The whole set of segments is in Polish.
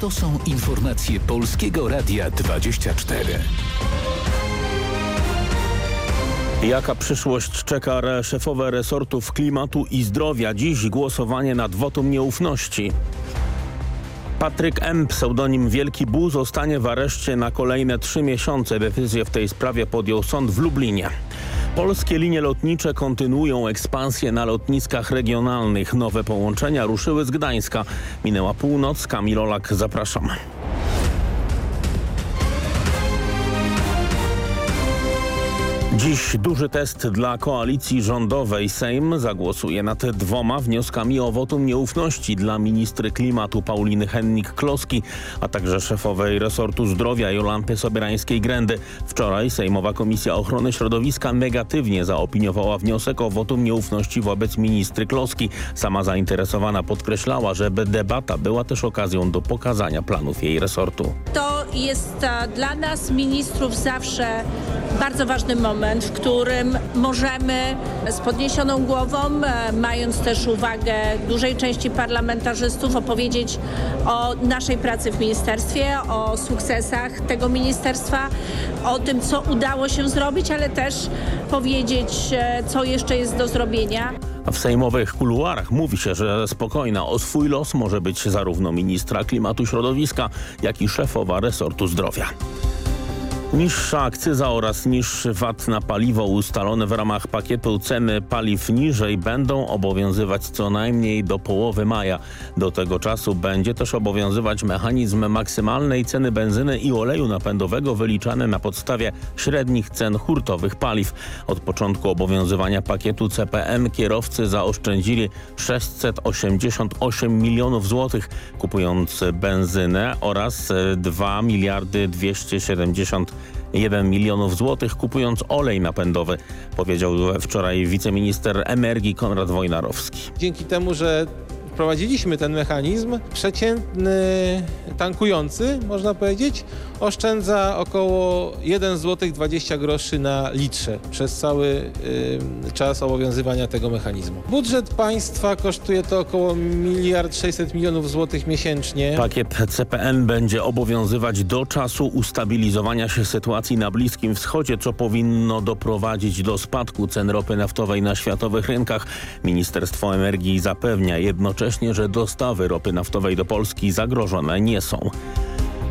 To są informacje Polskiego Radia 24. Jaka przyszłość czeka szefowe resortów klimatu i zdrowia? Dziś głosowanie nad wotum nieufności. Patryk M., pseudonim Wielki Bu, zostanie w areszcie na kolejne trzy miesiące. Decyzję w tej sprawie podjął sąd w Lublinie. Polskie linie lotnicze kontynuują ekspansję na lotniskach regionalnych. Nowe połączenia ruszyły z Gdańska. Minęła północ. Kamil Olak, zapraszam. Dziś duży test dla koalicji rządowej. Sejm zagłosuje nad dwoma wnioskami o wotum nieufności dla ministry klimatu Pauliny Hennik-Kloski, a także szefowej resortu zdrowia Jolanty Sobierańskiej-Grędy. Wczoraj Sejmowa Komisja Ochrony Środowiska negatywnie zaopiniowała wniosek o wotum nieufności wobec ministry Kloski. Sama zainteresowana podkreślała, że debata była też okazją do pokazania planów jej resortu. To jest dla nas ministrów zawsze bardzo ważny moment moment, w którym możemy z podniesioną głową, e, mając też uwagę dużej części parlamentarzystów, opowiedzieć o naszej pracy w ministerstwie, o sukcesach tego ministerstwa, o tym, co udało się zrobić, ale też powiedzieć, e, co jeszcze jest do zrobienia. W sejmowych kuluarach mówi się, że spokojna o swój los może być zarówno ministra klimatu środowiska, jak i szefowa resortu zdrowia. Niższa akcyza oraz niższy VAT na paliwo ustalone w ramach pakietu ceny paliw niżej będą obowiązywać co najmniej do połowy maja. Do tego czasu będzie też obowiązywać mechanizm maksymalnej ceny benzyny i oleju napędowego wyliczany na podstawie średnich cen hurtowych paliw. Od początku obowiązywania pakietu CPN kierowcy zaoszczędzili 688 milionów złotych kupując benzynę oraz 2 miliardy 270 1 milionów złotych kupując olej napędowy, powiedział wczoraj wiceminister energii Konrad Wojnarowski. Dzięki temu, że wprowadziliśmy ten mechanizm, przeciętny tankujący, można powiedzieć, oszczędza około 1 zł 20 groszy na litrze przez cały y, czas obowiązywania tego mechanizmu. Budżet państwa kosztuje to około 1 600 milionów złotych miesięcznie. Pakiet CPN będzie obowiązywać do czasu ustabilizowania się sytuacji na Bliskim Wschodzie, co powinno doprowadzić do spadku cen ropy naftowej na światowych rynkach. Ministerstwo Energii zapewnia jednocześnie, że dostawy ropy naftowej do Polski zagrożone nie są.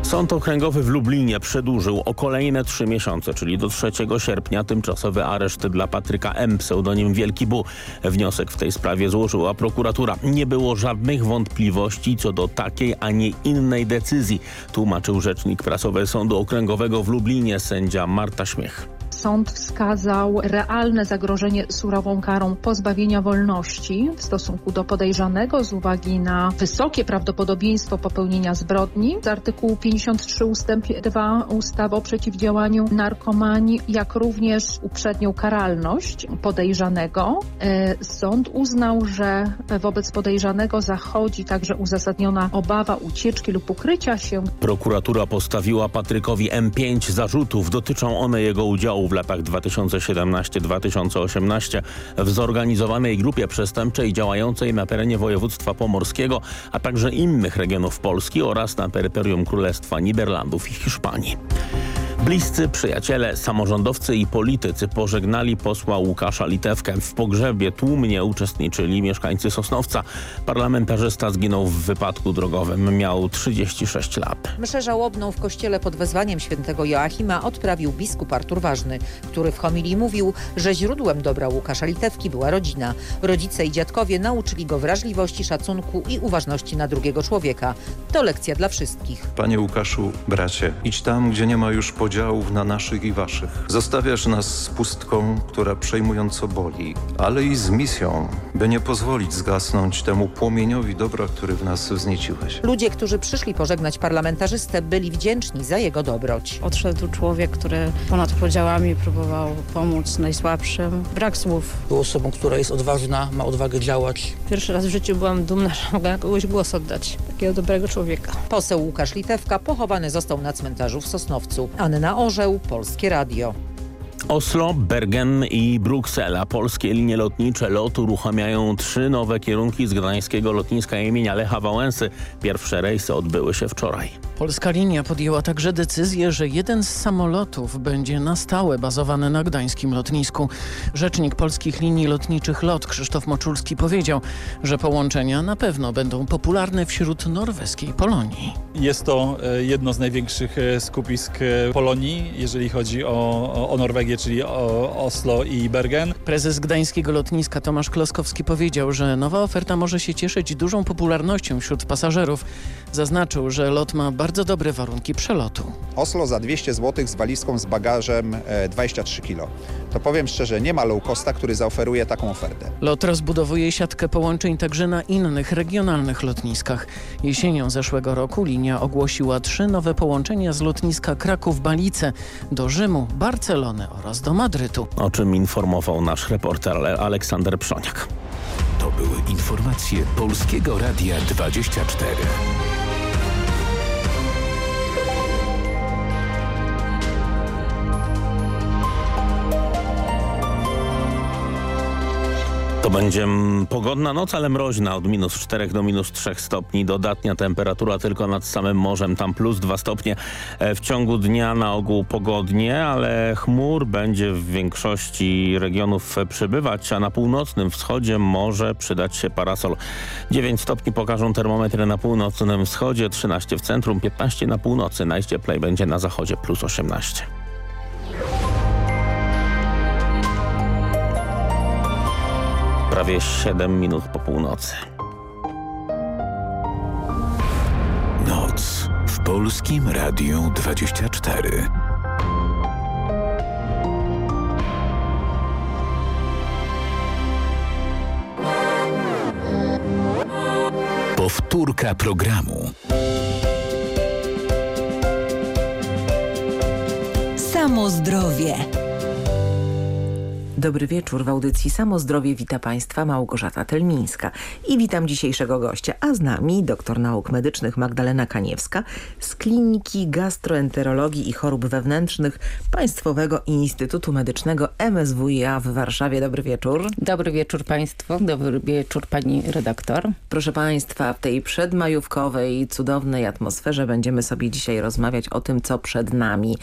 Sąd Okręgowy w Lublinie przedłużył o kolejne trzy miesiące, czyli do 3 sierpnia tymczasowy areszt dla Patryka M., pseudonim Wielki Bu. Wniosek w tej sprawie złożyła prokuratura. Nie było żadnych wątpliwości co do takiej, a nie innej decyzji, tłumaczył rzecznik prasowy Sądu Okręgowego w Lublinie sędzia Marta Śmiech. Sąd wskazał realne zagrożenie surową karą pozbawienia wolności w stosunku do podejrzanego z uwagi na wysokie prawdopodobieństwo popełnienia zbrodni z artykułu 53 ustęp 2 ustawy o przeciwdziałaniu narkomanii, jak również uprzednią karalność podejrzanego. E, sąd uznał, że wobec podejrzanego zachodzi także uzasadniona obawa ucieczki lub ukrycia się. Prokuratura postawiła Patrykowi M5 zarzutów. Dotyczą one jego udziału w latach 2017-2018 w zorganizowanej grupie przestępczej działającej na terenie województwa pomorskiego, a także innych regionów Polski oraz na terytorium Królestwa Niderlandów i Hiszpanii. Bliscy, przyjaciele, samorządowcy i politycy pożegnali posła Łukasza Litewkę. W pogrzebie tłumnie uczestniczyli mieszkańcy Sosnowca. Parlamentarzysta zginął w wypadku drogowym. Miał 36 lat. Mszę żałobną w kościele pod wezwaniem świętego Joachima odprawił biskup Artur Ważny, który w homilii mówił, że źródłem dobra Łukasza Litewki była rodzina. Rodzice i dziadkowie nauczyli go wrażliwości, szacunku i uważności na drugiego człowieka. To lekcja dla wszystkich. Panie Łukaszu, bracie, idź tam, gdzie nie ma już podziału podziałów na naszych i waszych. Zostawiasz nas z pustką, która przejmująco boli, ale i z misją, by nie pozwolić zgasnąć temu płomieniowi dobra, który w nas wznieciłeś. Ludzie, którzy przyszli pożegnać parlamentarzystę, byli wdzięczni za jego dobroć. Odszedł człowiek, który ponad podziałami próbował pomóc najsłabszym. Brak słów. Był osobą, która jest odważna, ma odwagę działać. Pierwszy raz w życiu byłam dumna, że mogę kogoś głos oddać. Takiego dobrego człowieka. Poseł Łukasz Litewka pochowany został na cmentarzu w Sosnowcu. Anna Orzeł, Polskie Radio. Oslo, Bergen i Bruksela. Polskie linie lotnicze LOT uruchamiają trzy nowe kierunki z gdańskiego lotniska imienia Lecha Wałęsy. Pierwsze rejsy odbyły się wczoraj. Polska linia podjęła także decyzję, że jeden z samolotów będzie na stałe bazowany na gdańskim lotnisku. Rzecznik polskich linii lotniczych LOT Krzysztof Moczulski powiedział, że połączenia na pewno będą popularne wśród norweskiej Polonii. Jest to e, jedno z największych e, skupisk e, Polonii, jeżeli chodzi o, o Norwegię, czyli o Oslo i Bergen. Prezes gdańskiego lotniska Tomasz Kloskowski powiedział, że nowa oferta może się cieszyć dużą popularnością wśród pasażerów. Zaznaczył, że lot ma bardzo dobre warunki przelotu. Oslo za 200 zł z walizką z bagażem 23 kg. To powiem szczerze, nie ma low costa, który zaoferuje taką ofertę. Lot rozbudowuje siatkę połączeń także na innych regionalnych lotniskach. Jesienią zeszłego roku linia ogłosiła trzy nowe połączenia z lotniska Kraków-Balice do Rzymu, Barcelony oraz do Madrytu. O czym informował nasz reporter Aleksander Przoniak. To były informacje Polskiego Radia 24. To będzie pogodna noc, ale mroźna od minus 4 do minus 3 stopni. Dodatnia temperatura tylko nad samym morzem, tam plus 2 stopnie. E, w ciągu dnia na ogół pogodnie, ale chmur będzie w większości regionów przybywać, a na północnym wschodzie może przydać się parasol. 9 stopni pokażą termometry na północnym wschodzie, 13 w centrum, 15 na północy. Najcieplej będzie na zachodzie plus 18. prawie 7 minut po północy. Noc w Polskim Radiu 24. Powtórka programu. Samo zdrowie. Dobry wieczór. W audycji Samo Zdrowie wita Państwa Małgorzata Telmińska. I witam dzisiejszego gościa, a z nami doktor nauk medycznych Magdalena Kaniewska z Kliniki Gastroenterologii i Chorób Wewnętrznych Państwowego Instytutu Medycznego MSWiA w Warszawie. Dobry wieczór. Dobry wieczór Państwu. Dobry wieczór Pani redaktor. Proszę Państwa, w tej przedmajówkowej, cudownej atmosferze będziemy sobie dzisiaj rozmawiać o tym, co przed nami.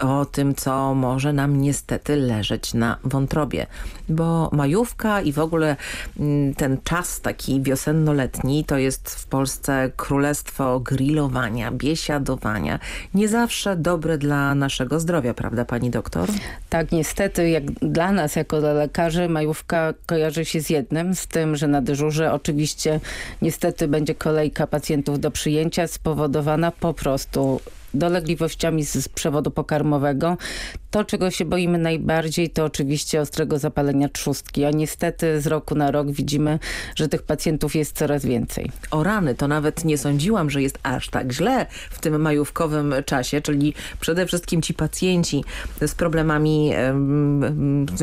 O tym, co może nam niestety leżeć na wątrobie bo majówka i w ogóle mm, ten czas taki wiosenno-letni to jest w Polsce królestwo grillowania, biesiadowania. Nie zawsze dobre dla naszego zdrowia, prawda pani doktor? Tak, niestety jak dla nas jako dla lekarzy majówka kojarzy się z jednym, z tym, że na dyżurze oczywiście niestety będzie kolejka pacjentów do przyjęcia spowodowana po prostu dolegliwościami z przewodu pokarmowego. To, czego się boimy najbardziej, to oczywiście ostrego zapalenia trzustki, a niestety z roku na rok widzimy, że tych pacjentów jest coraz więcej. O rany, to nawet nie sądziłam, że jest aż tak źle w tym majówkowym czasie, czyli przede wszystkim ci pacjenci z problemami,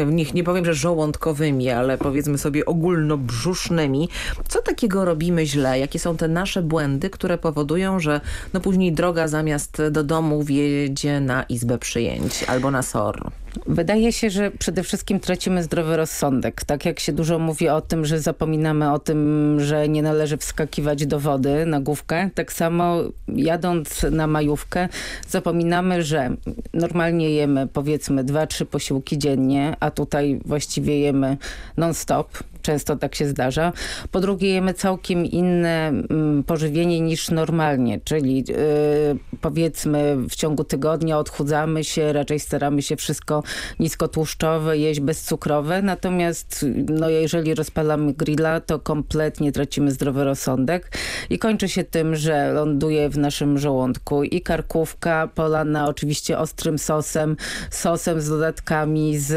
niech nie powiem, że żołądkowymi, ale powiedzmy sobie ogólnobrzusznymi. Co takiego robimy źle? Jakie są te nasze błędy, które powodują, że no później droga zamiast do domu wjedzie na izbę przyjęć albo na más ahorro. Wydaje się, że przede wszystkim tracimy zdrowy rozsądek. Tak jak się dużo mówi o tym, że zapominamy o tym, że nie należy wskakiwać do wody na główkę, tak samo jadąc na majówkę zapominamy, że normalnie jemy powiedzmy dwa, trzy posiłki dziennie, a tutaj właściwie jemy non-stop często tak się zdarza. Po drugie jemy całkiem inne mm, pożywienie niż normalnie, czyli yy, powiedzmy w ciągu tygodnia odchudzamy się, raczej staramy się wszystko niskotłuszczowe, jeść bezcukrowe, natomiast no, jeżeli rozpalamy grilla, to kompletnie tracimy zdrowy rozsądek. I kończy się tym, że ląduje w naszym żołądku i karkówka polana oczywiście ostrym sosem, sosem z dodatkami, z,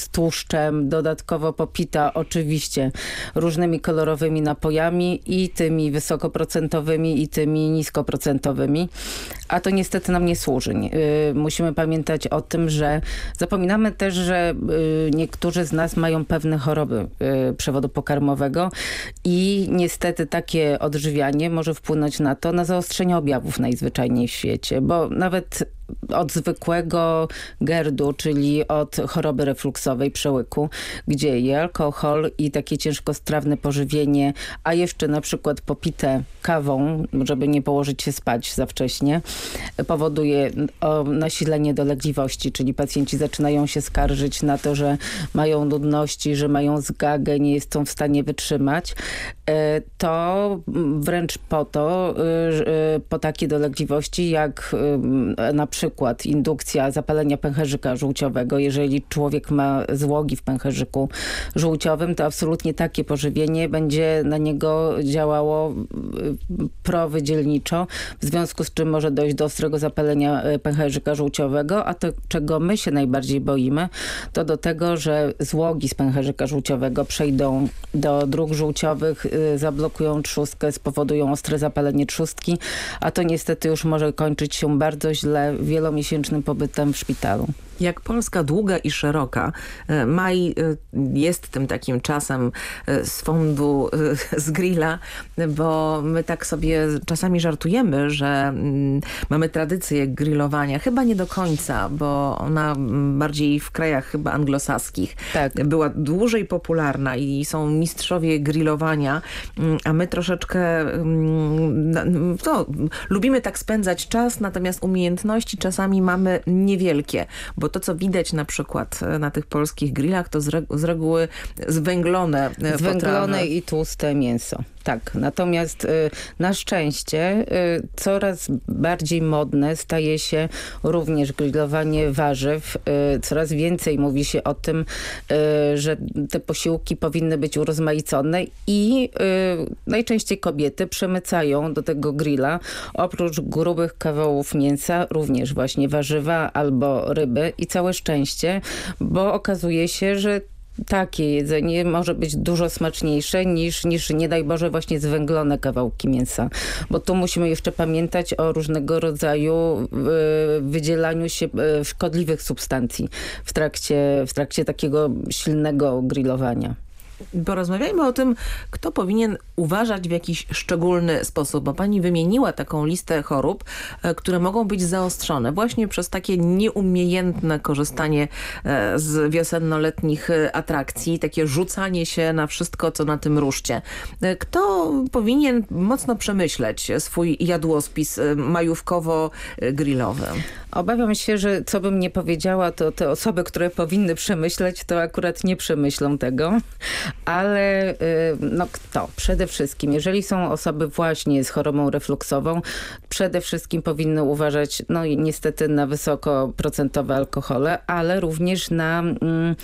z tłuszczem, dodatkowo popita oczywiście różnymi kolorowymi napojami i tymi wysokoprocentowymi i tymi niskoprocentowymi, a to niestety nam nie służy. Y, musimy pamiętać o tym, że zapominamy też, że y, niektórzy z nas mają pewne choroby y, przewodu pokarmowego i niestety takie odżywianie może wpłynąć na to, na zaostrzenie objawów najzwyczajniej w świecie, bo nawet od zwykłego GERD-u, czyli od choroby refluksowej przełyku, gdzie i alkohol i takie ciężkostrawne pożywienie, a jeszcze na przykład popite kawą, żeby nie położyć się spać za wcześnie, powoduje nasilenie dolegliwości, czyli pacjenci zaczynają się skarżyć na to, że mają nudności, że mają zgagę, nie są w stanie wytrzymać, e, to wręcz po to, e, e, po takie dolegliwości jak na przykład indukcja zapalenia pęcherzyka żółciowego. Jeżeli człowiek ma złogi w pęcherzyku żółciowym, to absolutnie takie pożywienie będzie na niego działało prowydzielniczo, w związku z czym może dojść do ostrego zapalenia pęcherzyka żółciowego, a to czego my się najbardziej boimy, to do tego, że złogi z pęcherzyka żółciowego przejdą do dróg żółciowych, y, zablokują trzustkę, spowodują ostre zapalenie trzustki, a to niestety już może kończyć się bardzo źle wielomiesięcznym pobytem w szpitalu. Jak Polska długa i szeroka, e, maj e, jest tym takim czasem e, z fondu, z grilla, bo my tak sobie czasami żartujemy, że mm, mamy tradycję grillowania. Chyba nie do końca, bo ona bardziej w krajach chyba anglosaskich tak. była dłużej popularna i są mistrzowie grillowania, mm, a my troszeczkę mm, no, lubimy tak spędzać czas, natomiast umiejętności czasami mamy niewielkie, bo to, co widać na przykład e, na tych polskich grillach, to z, regu z reguły zwęglone e, Zwęglone potrawy. i tłuste mięso. Tak, natomiast y, na szczęście y, coraz bardziej modne staje się również grillowanie warzyw. Y, coraz więcej mówi się o tym, że te posiłki powinny być urozmaicone i najczęściej kobiety przemycają do tego grilla oprócz grubych kawałów mięsa również właśnie warzywa albo ryby i całe szczęście, bo okazuje się, że takie jedzenie może być dużo smaczniejsze niż, niż nie daj Boże właśnie zwęglone kawałki mięsa. Bo tu musimy jeszcze pamiętać o różnego rodzaju wydzielaniu się e, szkodliwych substancji w trakcie, w trakcie takiego silnego grillowania porozmawiajmy o tym, kto powinien uważać w jakiś szczególny sposób, bo pani wymieniła taką listę chorób, e, które mogą być zaostrzone właśnie przez takie nieumiejętne korzystanie e, z wiosenno-letnich e, atrakcji, takie rzucanie się na wszystko, co na tym ruszcie. Kto powinien mocno przemyśleć swój jadłospis majówkowo-grillowy? Obawiam się, że co bym nie powiedziała, to te osoby, które powinny przemyśleć, to akurat nie przemyślą tego. Ale y, no kto? Przede wszystkim, jeżeli są osoby właśnie z chorobą refluksową, przede wszystkim powinny uważać, no i niestety na wysokoprocentowe alkohole, ale również na mm,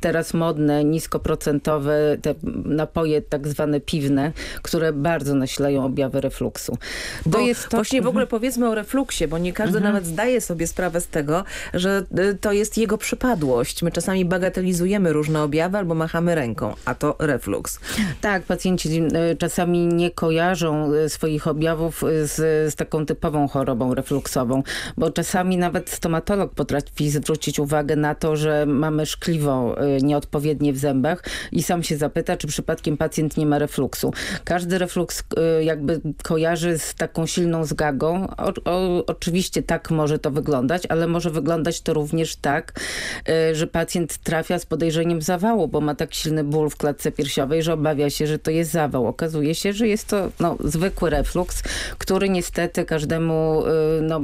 teraz modne, niskoprocentowe te napoje tak zwane piwne, które bardzo nasilają objawy refluksu. To bo jest to... Właśnie w ogóle mhm. powiedzmy o refluksie, bo nie każdy mhm. nawet zdaje sobie sprawę z tego, że y, to jest jego przypadłość. My czasami bagatelizujemy różne objawy albo machamy ręką, a to refluks. Tak, pacjenci y, czasami nie kojarzą y, swoich objawów z, z taką typową chorobą refluksową, bo czasami nawet stomatolog potrafi zwrócić uwagę na to, że mamy szkliwą nieodpowiednie w zębach i sam się zapyta, czy przypadkiem pacjent nie ma refluksu. Każdy refluks y, jakby kojarzy z taką silną zgagą. O, o, oczywiście tak może to wyglądać, ale może wyglądać to również tak, y, że pacjent trafia z podejrzeniem zawału, bo ma tak silny ból w klatce piersiowej, że obawia się, że to jest zawał. Okazuje się, że jest to no, zwykły refluks, który niestety każdemu y, no,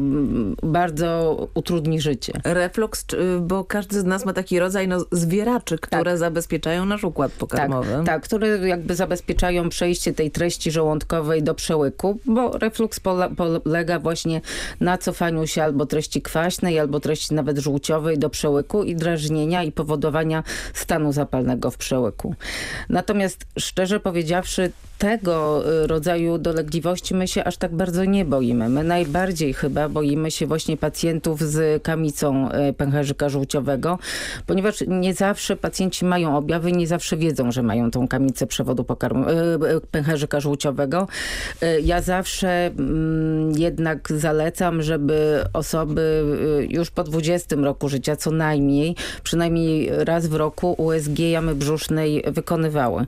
bardzo utrudni życie. Refluks, bo każdy z nas ma taki rodzaj no, zwieracza rzeczy, które tak. zabezpieczają nasz układ pokarmowy. Tak, tak, które jakby zabezpieczają przejście tej treści żołądkowej do przełyku, bo refluks polega właśnie na cofaniu się albo treści kwaśnej, albo treści nawet żółciowej do przełyku i drażnienia i powodowania stanu zapalnego w przełyku. Natomiast szczerze powiedziawszy, tego y, rodzaju dolegliwości my się aż tak bardzo nie boimy. My najbardziej chyba boimy się właśnie pacjentów z kamicą y, pęcherzyka żółciowego, ponieważ nie zawsze pacjenci mają objawy, nie zawsze wiedzą, że mają tą kamicę przewodu pokarmu, y, pęcherzyka żółciowego. Ja zawsze mm, jednak zalecam, żeby osoby już po 20 roku życia co najmniej, przynajmniej raz w roku USG jamy brzusznej wykonywały.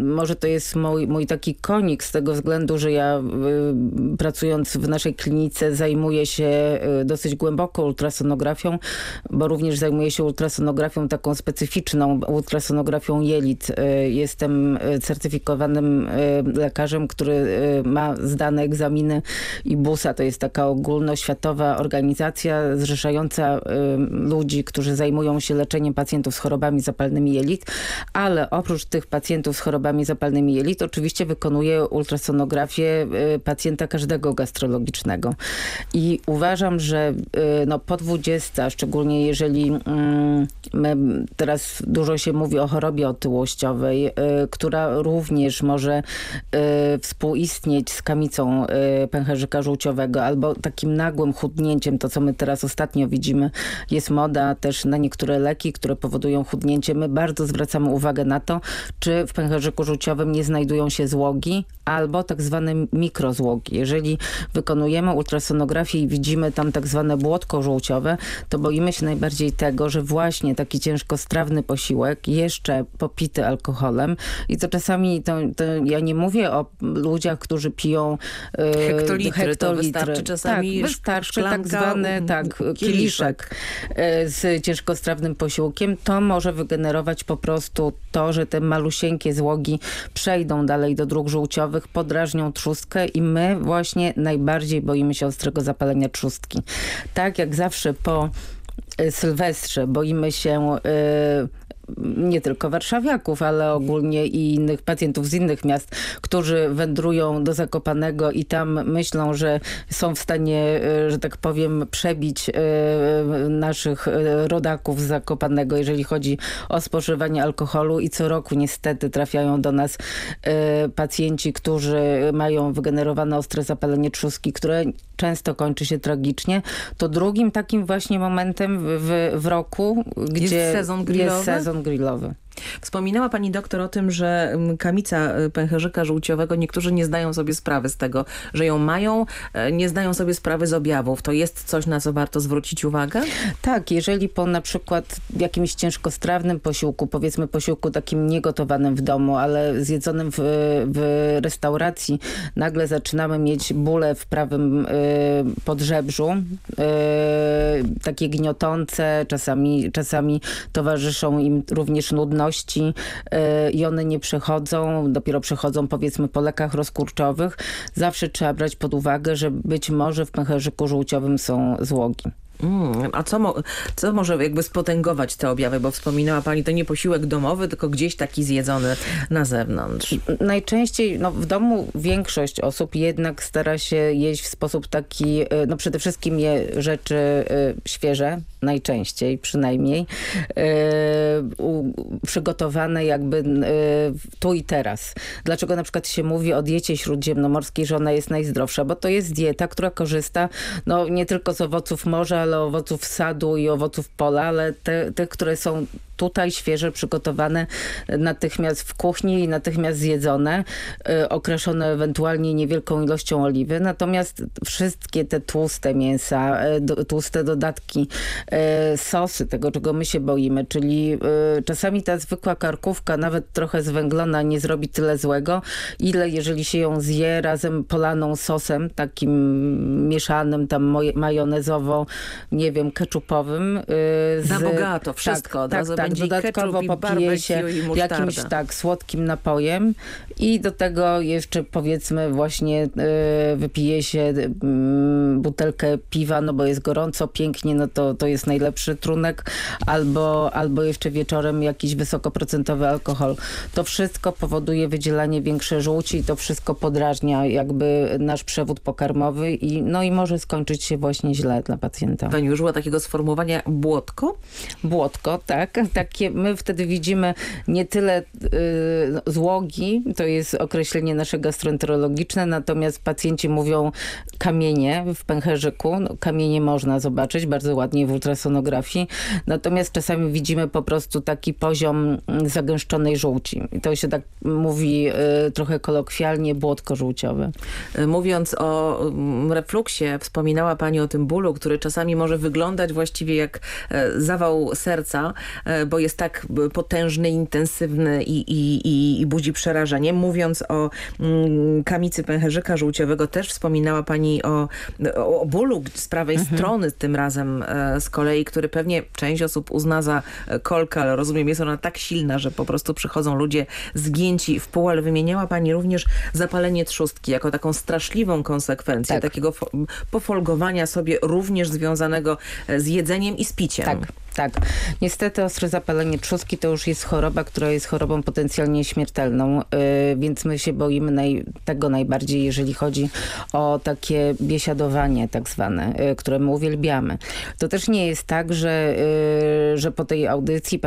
Może to jest mój, mój taki konik z tego względu, że ja y, pracując w naszej klinice zajmuję się y, dosyć głęboko ultrasonografią, bo również zajmuję się ultrasonografią taką specyficzną, ultrasonografią jelit. Y, jestem certyfikowanym y, lekarzem, który ma zdane egzaminy IBUSA. To jest taka ogólnoświatowa organizacja zrzeszająca ludzi, którzy zajmują się leczeniem pacjentów z chorobami zapalnymi jelit, ale oprócz tych pacjentów z chorobami zapalnymi jelit oczywiście wykonuje ultrasonografię pacjenta każdego gastrologicznego. I uważam, że no, po 20, szczególnie jeżeli mm, teraz dużo się mówi o chorobie otyłościowej, która również może współistnieć z kamicą pęcherzyka żółciowego albo takim nagłym chudnięciem, to co my teraz ostatnio widzimy, jest moda też na niektóre leki, które powodują chudnięcie. My bardzo zwracamy uwagę na to, czy w pęcherzyku żółciowym nie znajdują się złogi albo tak zwane mikrozłogi. Jeżeli wykonujemy ultrasonografię i widzimy tam tak zwane błotko żółciowe, to boimy się najbardziej tego, że właśnie taki ciężkostrawny posiłek, jeszcze popity alkoholem i to czasami, to, to ja nie mówię o ludziach, którzy piją e, hektolitry, hektolitry. to wystarczy czasami tak, wystarczy tak zwany tak, kieliszek, e, z ciężkostrawnym posiłkiem. To może wygenerować po prostu to, że te malusieńkie złogi przejdą dalej do dróg żółciowych, podrażnią trzustkę i my właśnie najbardziej boimy się ostrego zapalenia trzustki. Tak jak zawsze po Sylwestrze boimy się nie tylko warszawiaków, ale ogólnie i innych pacjentów z innych miast, którzy wędrują do Zakopanego i tam myślą, że są w stanie, e, że tak powiem, przebić e, naszych e, rodaków z Zakopanego, jeżeli chodzi o spożywanie alkoholu. I co roku niestety trafiają do nas pacjenci, którzy mają wygenerowane ostre zapalenie trzustki, które często kończy się tragicznie, to drugim takim właśnie momentem w, w roku, gdzie jest sezon grillowy, jest sezon grillowy Wspominała pani doktor o tym, że mm, kamica y, pęcherzyka żółciowego, niektórzy nie zdają sobie sprawy z tego, że ją mają, e, nie zdają sobie sprawy z objawów. To jest coś, na co warto zwrócić uwagę? Tak, jeżeli po na przykład jakimś ciężkostrawnym posiłku, powiedzmy posiłku takim niegotowanym w domu, ale zjedzonym w, w restauracji, nagle zaczynamy mieć bóle w prawym y, podżebrzu, y, takie gniotące, czasami, czasami towarzyszą im również nudności E, i one nie przechodzą, dopiero przechodzą powiedzmy po lekach rozkurczowych, zawsze trzeba brać pod uwagę, że być może w pęcherzyku żółciowym są złogi. Mm, a co, mo co może jakby spotęgować te objawy? Bo wspominała pani, to nie posiłek domowy, tylko gdzieś taki zjedzony na zewnątrz. Najczęściej no, w domu większość osób jednak stara się jeść w sposób taki, y, no przede wszystkim je rzeczy y, świeże, najczęściej przynajmniej, u, przygotowane jakby y, tu i teraz. Dlaczego na przykład się mówi o diecie śródziemnomorskiej, że ona jest najzdrowsza? Bo to jest dieta, która korzysta no, nie tylko z owoców morza, ale owoców sadu i owoców pola, ale te, te które są tutaj świeże, przygotowane natychmiast w kuchni i natychmiast zjedzone, y, okraszone ewentualnie niewielką ilością oliwy. Natomiast wszystkie te tłuste mięsa, y, tłuste dodatki, sosy, tego czego my się boimy, czyli czasami ta zwykła karkówka, nawet trochę zwęglona, nie zrobi tyle złego, ile jeżeli się ją zje razem polaną sosem, takim mieszanym, tam majonezowo, nie wiem, keczupowym. Z, Na bogato, wszystko. Tak, tak, tak tak, dodatkowo popije się jakimś tak słodkim napojem i do tego jeszcze powiedzmy właśnie wypije się y, butelkę piwa, no bo jest gorąco, pięknie, no to, to jest najlepszy trunek, albo, albo jeszcze wieczorem jakiś wysokoprocentowy alkohol. To wszystko powoduje wydzielanie większej żółci i to wszystko podrażnia jakby nasz przewód pokarmowy i no i może skończyć się właśnie źle dla pacjenta. Pani użyła takiego sformułowania błotko? Błotko, tak takie, my wtedy widzimy nie tyle y, złogi, to jest określenie nasze gastroenterologiczne, natomiast pacjenci mówią kamienie w pęcherzyku. No, kamienie można zobaczyć bardzo ładnie w ultrasonografiach ultrasonografii. Natomiast czasami widzimy po prostu taki poziom mm, zagęszczonej żółci. I to się tak mówi y, trochę kolokwialnie błotko żółciowe. Mówiąc o mm, refluksie, wspominała Pani o tym bólu, który czasami może wyglądać właściwie jak e, zawał serca, e, bo jest tak potężny, intensywny i, i, i, i budzi przerażenie. Mówiąc o mm, kamicy pęcherzyka żółciowego, też wspominała Pani o, o, o bólu z prawej mhm. strony tym razem e, z kolei, który pewnie część osób uzna za kolkę, ale rozumiem, jest ona tak silna, że po prostu przychodzą ludzie zgięci w pół, ale wymieniała Pani również zapalenie trzustki jako taką straszliwą konsekwencję tak. takiego pofolgowania sobie również związanego z jedzeniem i z piciem. Tak. Tak. Niestety ostre zapalenie trzustki to już jest choroba, która jest chorobą potencjalnie śmiertelną, yy, więc my się boimy naj, tego najbardziej, jeżeli chodzi o takie biesiadowanie tak zwane, yy, które my uwielbiamy. To też nie jest tak, że, yy, że po tej audycji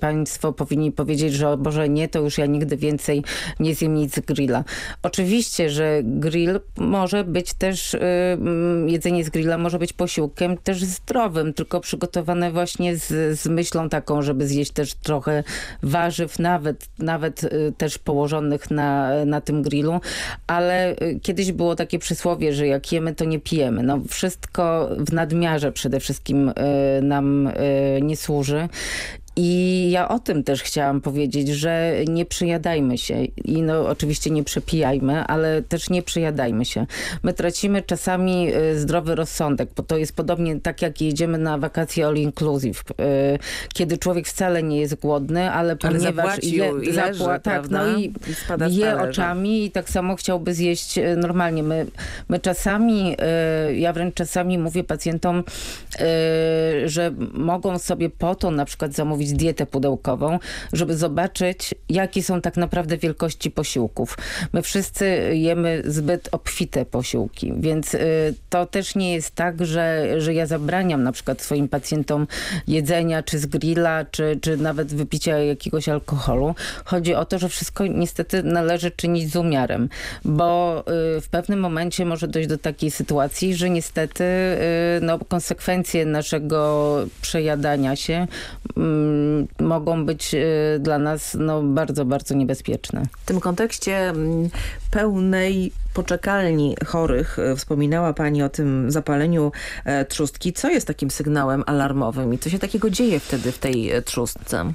państwo powinni powiedzieć, że o Boże nie, to już ja nigdy więcej nie zjem nic z grilla. Oczywiście, że grill może być też, y, jedzenie z grilla może być posiłkiem też zdrowym, tylko przygotowane właśnie z, z myślą taką, żeby zjeść też trochę warzyw, nawet, nawet y, też położonych na, na tym grillu, ale y, kiedyś było takie przysłowie, że jak jemy, to nie pijemy. No wszystko w nadmiarze przede wszystkim y, nam nie służy i ja o tym też chciałam powiedzieć, że nie przyjadajmy się i no oczywiście nie przepijajmy, ale też nie przyjadajmy się. My tracimy czasami y, zdrowy rozsądek, bo to jest podobnie tak jak jedziemy na wakacje all inclusive, y, kiedy człowiek wcale nie jest głodny, ale ponieważ ale je, i leży, zapła tak, no i, I je oczami i tak samo chciałby zjeść y, normalnie. My, my czasami, ja wręcz czasami mówię pacjentom, że mogą sobie po to na przykład zamówić zamówić dietę pudełkową, żeby zobaczyć, jakie są tak naprawdę wielkości posiłków. My wszyscy jemy zbyt obfite posiłki, więc y, to też nie jest tak, że, że ja zabraniam na przykład swoim pacjentom jedzenia, czy z grilla, czy, czy nawet wypicia jakiegoś alkoholu. Chodzi o to, że wszystko niestety należy czynić z umiarem, bo y, w pewnym momencie może dojść do takiej sytuacji, że niestety y, no, konsekwencje naszego przejadania się mm, mogą być y, dla nas no, bardzo, bardzo niebezpieczne. W tym kontekście mm, pełnej poczekalni chorych, e, wspominała Pani o tym zapaleniu e, trzustki. Co jest takim sygnałem alarmowym i co się takiego dzieje wtedy w tej e, trzustce?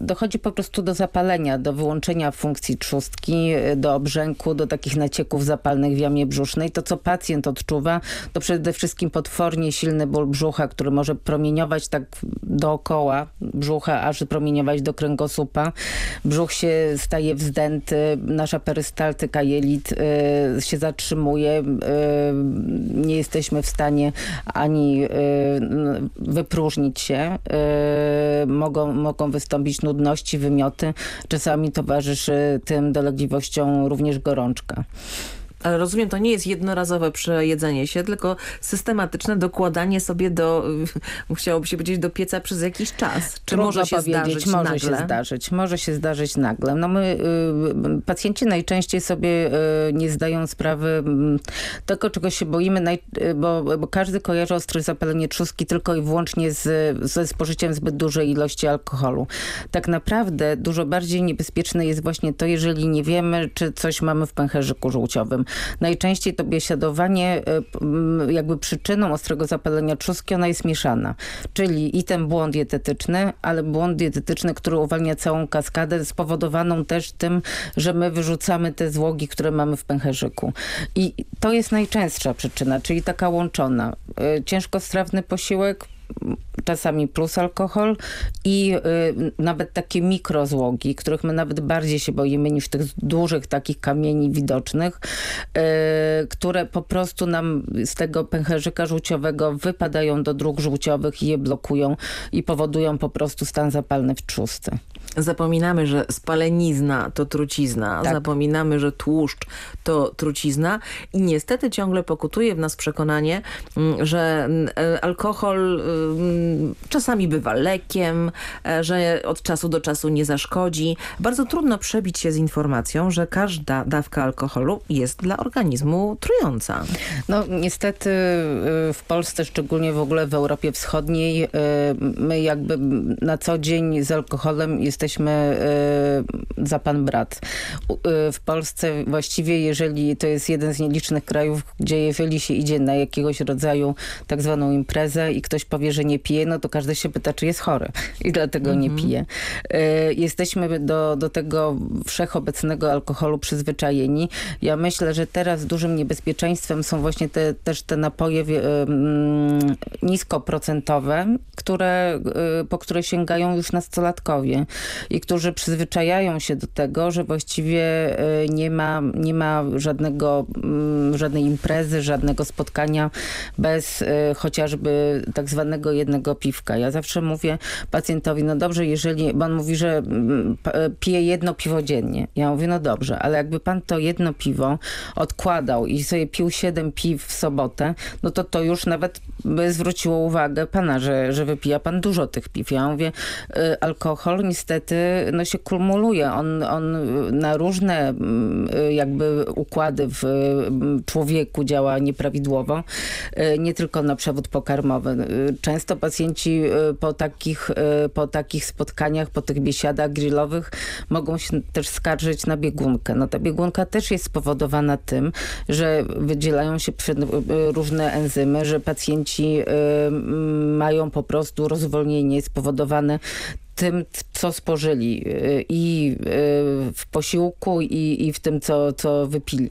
Dochodzi po prostu do zapalenia, do wyłączenia funkcji trzustki, do obrzęku, do takich nacieków zapalnych w jamie brzusznej. To, co pacjent odczuwa, to przede wszystkim potwornie silny ból brzucha, który może promieniować tak dookoła brzucha, aż promieniować do kręgosłupa. Brzuch się staje wzdęty, nasza perystaltyka jeli Y, się zatrzymuje. Y, nie jesteśmy w stanie ani y, wypróżnić się. Mogą, mogą wystąpić nudności, wymioty. Czasami towarzyszy tym dolegliwościom również gorączka. Ale rozumiem, to nie jest jednorazowe przejedzenie się, tylko systematyczne dokładanie sobie do, musiałoby się powiedzieć, do pieca przez jakiś czas. Czy Trudno może się zdarzyć może nagle? się zdarzyć, może się zdarzyć nagle. No my, y, pacjenci najczęściej sobie y, nie zdają sprawy y, tego, czego się boimy, naj, y, bo, bo, każdy kojarzy ostre zapalenie trzustki tylko i wyłącznie z, ze spożyciem zbyt dużej ilości alkoholu. Tak naprawdę dużo bardziej niebezpieczne jest właśnie to, jeżeli nie wiemy, czy coś mamy w pęcherzyku żółciowym. Najczęściej to biesiadowanie e, jakby przyczyną ostrego zapalenia trzustki ona jest mieszana. Czyli i ten błąd dietetyczny, ale błąd dietetyczny, który uwalnia całą kaskadę spowodowaną też tym, że my wyrzucamy te złogi, które mamy w pęcherzyku. I to jest najczęstsza przyczyna, czyli taka łączona. E, ciężkostrawny posiłek czasami plus alkohol i y, nawet takie mikrozłogi, których my nawet bardziej się boimy niż tych dużych takich kamieni widocznych, y, które po prostu nam z tego pęcherzyka żółciowego wypadają do dróg żółciowych i je blokują i powodują po prostu stan zapalny w trzustce. Zapominamy, że spalenizna to trucizna, Tak. zapominamy, że tłuszcz to trucizna i niestety ciągle pokutuje w nas przekonanie, mm, że mm, e, alkohol mm, czasami bywa lekiem, e, że od czasu do czasu nie zaszkodzi. Bardzo trudno przebić się z informacją, że każda dawka alkoholu jest dla organizmu trująca. No niestety y, w Polsce, szczególnie w ogóle w Europie Wschodniej, y, my jakby na co dzień z alkoholem jesteśmy y, za pan brat. Y, W Polsce właściwie, jeżeli to jest jeden z nielicznych krajów, gdzie jeżeli się idzie na jakiegoś rodzaju tak zwaną imprezę i ktoś powie, że nie pije, no to każdy się pyta, czy jest chory i dlatego nie pije. Y, Jesteśmy do, do tego wszechobecnego alkoholu przyzwyczajeni. Ja myślę, że teraz dużym niebezpieczeństwem są właśnie te, też te napoje wie- ym, niskoprocentowe, które, y, po które sięgają już nastolatkowie i którzy przyzwyczajają się do tego, że właściwie y, nie ma, nie ma żadnego, mm, żadnej imprezy, żadnego spotkania bez y, chociażby tak zwanego jednego piwka. Ja zawsze mówię pacjentowi, no dobrze, jeżeli, on mówi, że mm, p- pije jedno piwo dziennie. Ja mówię, no dobrze, ale jakby pan to jedno piwo odkładał i sobie pił siedem piw w sobotę, no to to już nawet by zwróciło uwagę pana, że, że wypija pan dużo tych piw. Ja mówię, alkohol niestety no się kumuluje. On, on na różne mm, jakby układy w mm, człowieku działa nieprawidłowo, y, nie tylko na przewód pokarmowy. Y, Często pacjenci y, po takich, po takich spotkaniach, po tych biesiadach grillowych mogą się też skarżyć na biegunkę. No ta biegunka też jest spowodowana tym, że wydzielają się różne enzymy, że pacjenci mają po prostu rozwolnienie spowodowane tym, co spożyli y, i y, w posiłku i, i w tym, co, co wypili.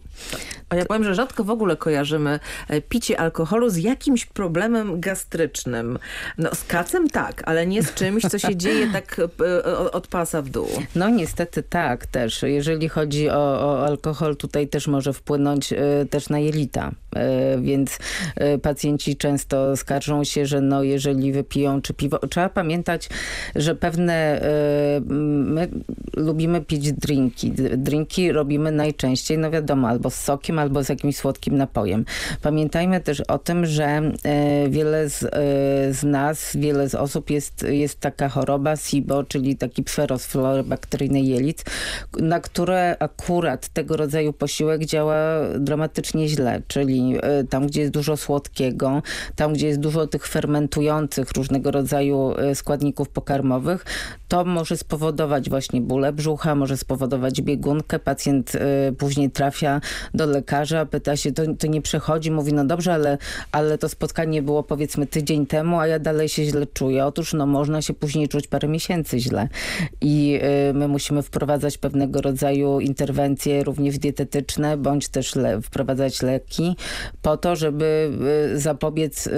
A ja powiem, że rzadko w ogóle kojarzymy e, picie alkoholu z jakimś problemem gastrycznym. No z kacem tak, ale nie z czymś, co się dzieje tak e, od pasa w dół. No niestety tak też. Jeżeli chodzi o, o alkohol, tutaj też może wpłynąć y, też na jelita. Y, więc y, pacjenci często skarżą się, że no jeżeli wypiją czy piwo... Trzeba pamiętać, że pewne... My lubimy pić drinki. Drinki robimy najczęściej, no wiadomo, albo z sokiem, albo z jakimś słodkim napojem. Pamiętajmy też o tym, że y, wiele z, y, z nas, wiele z osób jest, jest taka choroba SIBO, czyli taki pseroz flory jelit, na które akurat tego rodzaju posiłek działa dramatycznie źle, czyli y, tam, gdzie jest dużo słodkiego, tam, gdzie jest dużo tych fermentujących różnego rodzaju składników pokarmowych, to może spowodować właśnie bóle brzucha, może spowodować biegunkę. Pacjent y, później trafia do lekarza, pyta się, to, to nie przechodzi, mówi, no dobrze, ale, ale to spotkanie było powiedzmy tydzień temu, a ja dalej się źle czuję. Otóż no można się później czuć parę miesięcy źle i y, my musimy wprowadzać pewnego rodzaju interwencje również dietetyczne, bądź też le wprowadzać leki po to, żeby y, zapobiec y,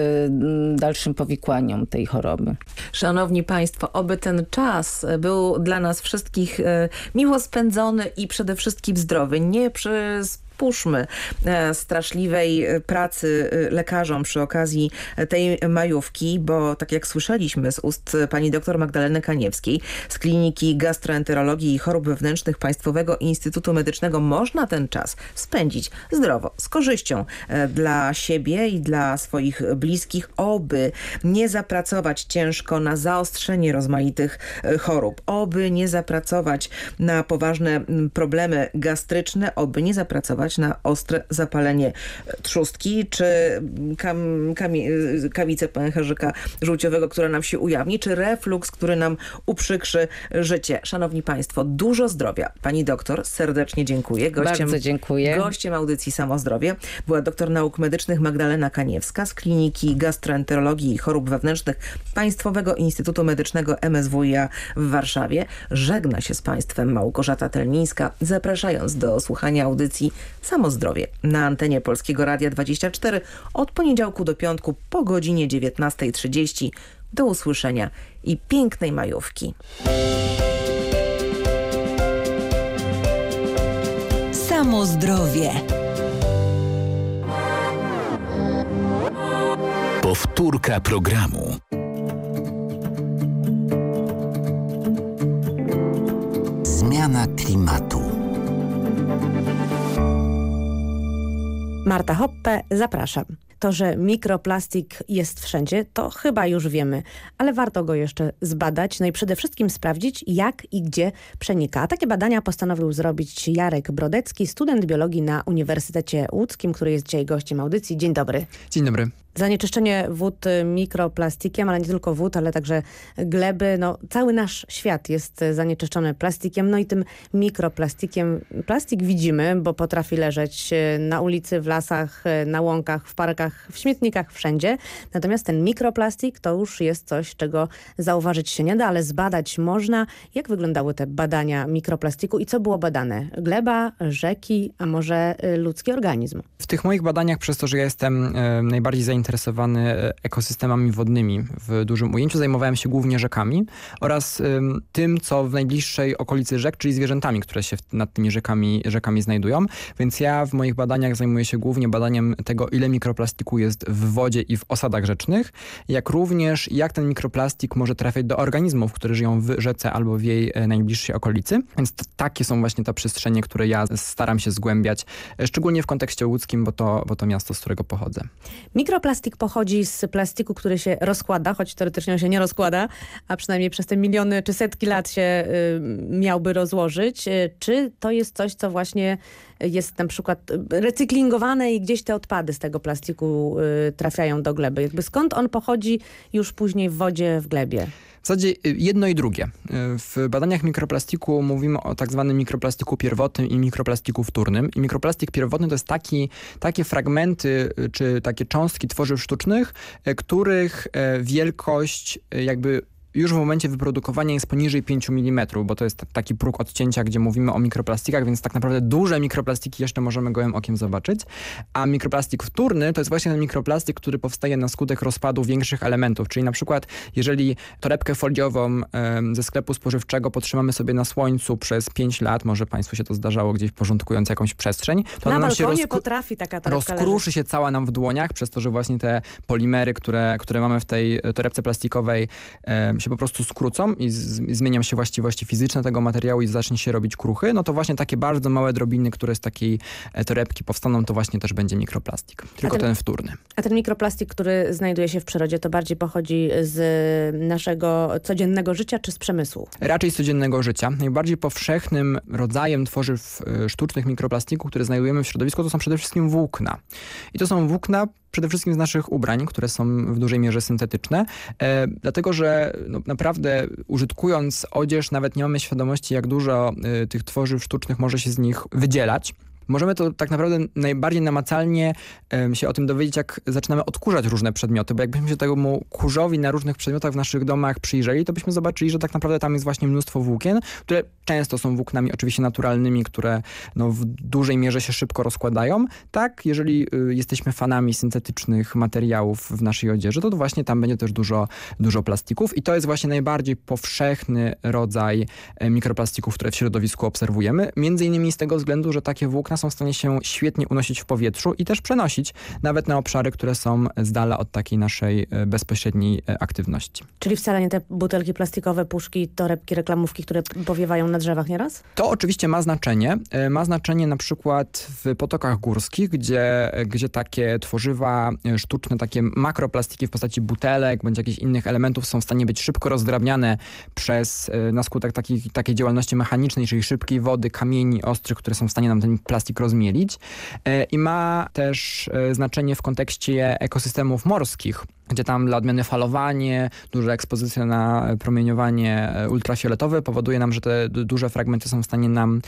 dalszym powikłaniom tej choroby. Szanowni Państwo, oby ten czas był dla nas wszystkich e, miło spędzony i przede wszystkim zdrowy. Nie przez Puszmy e, straszliwej e, pracy e, lekarzom przy okazji tej majówki, bo tak jak słyszeliśmy z ust pani dr Magdaleny Kaniewskiej z Kliniki Gastroenterologii i Chorób Wewnętrznych Państwowego Instytutu Medycznego, można ten czas spędzić zdrowo, z korzyścią dla siebie i dla swoich bliskich, oby nie zapracować ciężko na zaostrzenie rozmaitych chorób, oby nie zapracować na poważne problemy gastryczne, oby nie zapracować na ostre zapalenie trzustki, czy kam, kami, kamice pęcherzyka żółciowego, która nam się ujawni, czy refluks, który nam uprzykrzy życie. Szanowni Państwo, dużo zdrowia. Pani doktor, serdecznie dziękuję. Bardzo dziękuję. Gościem audycji Samozdrowie była doktor nauk medycznych Magdalena Kaniewska z Kliniki Gastroenterologii i Chorób Wewnętrznych Państwowego Instytutu Medycznego MSWiA w Warszawie. Żegna się z Państwem Małgorzata Telmińska, zapraszając do słuchania audycji Samozdrowie na antenie Polskiego Radia 24 od poniedziałku do piątku po godzinie 19.30. Do usłyszenia i pięknej majówki. Samo zdrowie. Powtórka programu. Zmiana klimatu. Marta Hoppe, zapraszam. To, że mikroplastik jest wszędzie, to chyba już wiemy, ale warto go jeszcze zbadać, no i przede wszystkim sprawdzić, jak i gdzie przenika. A takie badania postanowił zrobić Jarek Brodecki, student biologii na Uniwersytecie Łódzkim, który jest dzisiaj gościem audycji. Dzień dobry. Dzień dobry. Zanieczyszczenie wód mikroplastikiem, ale nie tylko wód, ale także gleby. No, cały nasz świat jest zanieczyszczony plastikiem, no i tym mikroplastikiem. Plastik widzimy, bo potrafi leżeć na ulicy, w lasach, na łąkach, w parkach, w śmietnikach, wszędzie. Natomiast ten mikroplastik to już jest coś, czego zauważyć się nie da, ale zbadać można. Jak wyglądały te badania mikroplastiku i co było badane? Gleba, rzeki, a może ludzki organizm? W tych moich badaniach, przez to, że ja jestem najbardziej zainteresowany zainteresowany ekosystemami wodnymi w dużym ujęciu. Zajmowałem się głównie rzekami oraz tym, co w najbliższej okolicy rzek, czyli zwierzętami, które się nad tymi rzekami, rzekami znajdują. Więc ja w moich badaniach zajmuję się głównie badaniem tego, ile mikroplastiku jest w wodzie i w osadach rzecznych, jak również jak ten mikroplastik może trafiać do organizmów, które żyją w rzece albo w jej e, najbliższej okolicy. Więc takie są właśnie te przestrzenie, które ja staram się zgłębiać, e, szczególnie w kontekście łódzkim, bo to, bo to miasto, z którego pochodzę. Mikroplastik plastik pochodzi z plastiku, który się rozkłada, choć teoretycznie on się nie rozkłada, a przynajmniej przez te miliony czy setki lat się y, miałby rozłożyć. Y, czy to jest coś, co właśnie jest na przykład recyklingowane i gdzieś te odpady z tego plastiku y, trafiają do gleby? Jakby skąd on pochodzi już później w wodzie, w glebie? W zasadzie y, jedno i drugie. Y, w badaniach mikroplastiku mówimy o tak zwanym mikroplastiku pierwotnym i mikroplastiku wtórnym. I mikroplastik pierwotny to jest taki, takie fragmenty czy takie cząstki tworzyw sztucznych, których wielkość jakby już w momencie wyprodukowania jest poniżej 5 mm, bo to jest taki próg odcięcia, gdzie mówimy o mikroplastikach, więc tak naprawdę duże mikroplastiki jeszcze możemy gołym okiem zobaczyć. A mikroplastik wtórny to jest właśnie ten mikroplastik, który powstaje na skutek rozpadu większych elementów, czyli na przykład jeżeli torebkę foliową ze sklepu spożywczego potrzymamy sobie na słońcu przez 5 lat, może Państwu się to zdarzało gdzieś porządkując jakąś przestrzeń, to na ona nam się potrafi taka rozkruszy się cała nam w dłoniach, przez to, że właśnie te polimery, które, które mamy w tej torebce plastikowej się po prostu skrócą i zmienią się właściwości fizyczne tego materiału i zacznie się robić kruchy, no to właśnie takie bardzo małe drobiny, które z takiej e, torebki powstaną, to właśnie też będzie mikroplastik. Tylko ten, ten, wtórny. A ten mikroplastik, który znajduje się w przyrodzie, to bardziej pochodzi z naszego codziennego życia czy z przemysłu? Raczej z codziennego życia. Najbardziej powszechnym rodzajem tworzyw e, sztucznych mikroplastiku, które znajdujemy w środowisku, to są przede wszystkim włókna. I to są włókna przede wszystkim z naszych ubrań, które są w dużej mierze syntetyczne, e, dlatego że no, naprawdę użytkując odzież nawet nie mamy świadomości, jak dużo e, tych tworzyw sztucznych może się z nich wydzielać. Możemy to tak naprawdę najbardziej namacalnie um, się o tym dowiedzieć, jak zaczynamy odkurzać różne przedmioty, bo jakbyśmy się temu kurzowi na różnych przedmiotach w naszych domach przyjrzeli, to byśmy zobaczyli, że tak naprawdę tam jest właśnie mnóstwo włókien, które często są włóknami oczywiście naturalnymi, które no, w dużej mierze się szybko rozkładają. Tak, jeżeli y, jesteśmy fanami syntetycznych materiałów w naszej odzieży, to, to właśnie tam będzie też dużo, dużo plastików i to jest właśnie najbardziej powszechny rodzaj e, mikroplastików, które w środowisku obserwujemy. Między innymi z tego względu, że takie włókna są w stanie się świetnie unosić w powietrzu i też przenosić nawet na obszary, które są z dala od takiej naszej e, bezpośredniej e, aktywności. Czyli wcale nie te butelki plastikowe, puszki, torebki, reklamówki, które powiewają na drzewach nieraz? To oczywiście ma znaczenie. E, ma znaczenie na przykład w potokach górskich, gdzie, gdzie takie tworzywa sztuczne, takie makroplastiki w postaci butelek bądź jakichś innych elementów są w stanie być szybko rozdrabniane przez, na skutek takiej, takiej działalności mechanicznej, czyli szybkiej wody, kamieni ostrych, które są w stanie nam ten plastik plastik rozmielić e, i ma też e, znaczenie w kontekście ekosystemów morskich gdzie tam dla odmiany falowanie, duża ekspozycja na promieniowanie e, ultrafioletowe powoduje nam, że te duże fragmenty są w stanie nam,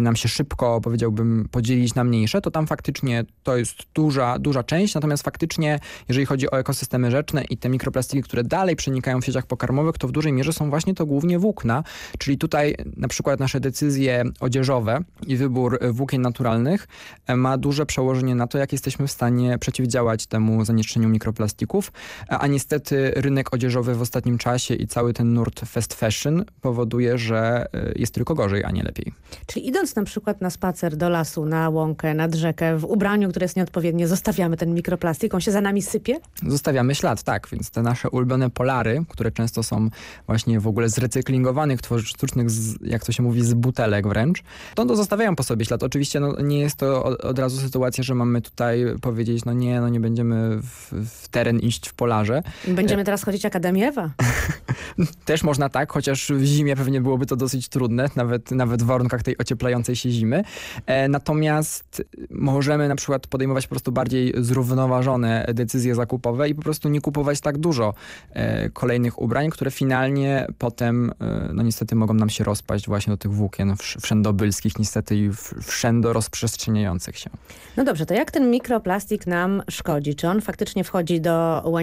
nam się szybko, powiedziałbym, podzielić na mniejsze, to tam faktycznie to jest duża, duża część, natomiast faktycznie, jeżeli chodzi o ekosystemy rzeczne i te mikroplastiki, które dalej przenikają w sieciach pokarmowych, to w dużej mierze są właśnie to głównie włókna, czyli tutaj na przykład nasze decyzje odzieżowe i wybór włókien naturalnych e, ma duże przełożenie na to, jak jesteśmy w stanie przeciwdziałać temu zanieczyszczeniu mikroplastików. A niestety rynek odzieżowy w ostatnim czasie i cały ten nurt fast fashion powoduje, że y, jest tylko gorzej, a nie lepiej. Czyli idąc na przykład na spacer do lasu, na łąkę, nad rzekę, w ubraniu, które jest nieodpowiednie, zostawiamy ten mikroplastik, on się za nami sypie? Zostawiamy ślad, tak, więc te nasze ulubione polary, które często są właśnie w ogóle z recyklingowanych tworzyw sztucznych, z, jak to się mówi, z butelek wręcz, to, to zostawiają po sobie ślad. Oczywiście no, nie jest to od, od, razu sytuacja, że mamy tutaj powiedzieć, no nie, no nie będziemy w, w teren iść w polarze. Będziemy teraz chodzić Akademię Ewa. Też można tak, chociaż w zimie pewnie byłoby to dosyć trudne, nawet, nawet w warunkach tej ocieplającej się zimy. E, natomiast możemy na przykład podejmować po prostu bardziej zrównoważone decyzje zakupowe i po prostu nie kupować tak dużo e, kolejnych ubrań, które finalnie potem, e, no niestety mogą nam się rozpaść właśnie do tych włókien wszędobylskich, niestety i wszędo rozprzestrzeniających się. No dobrze, to jak ten mikroplastik nam szkodzi? Czy on faktycznie wchodzi do łańcucha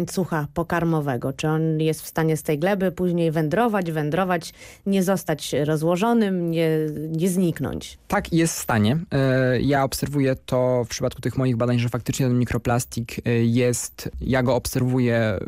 pokarmowego? Czy on jest w stanie z tej gleby później wędrować, wędrować, nie zostać rozłożonym, nie, nie zniknąć? Tak, jest w stanie. E, ja obserwuję to w przypadku tych moich badań, że faktycznie ten mikroplastik e, jest, ja go obserwuję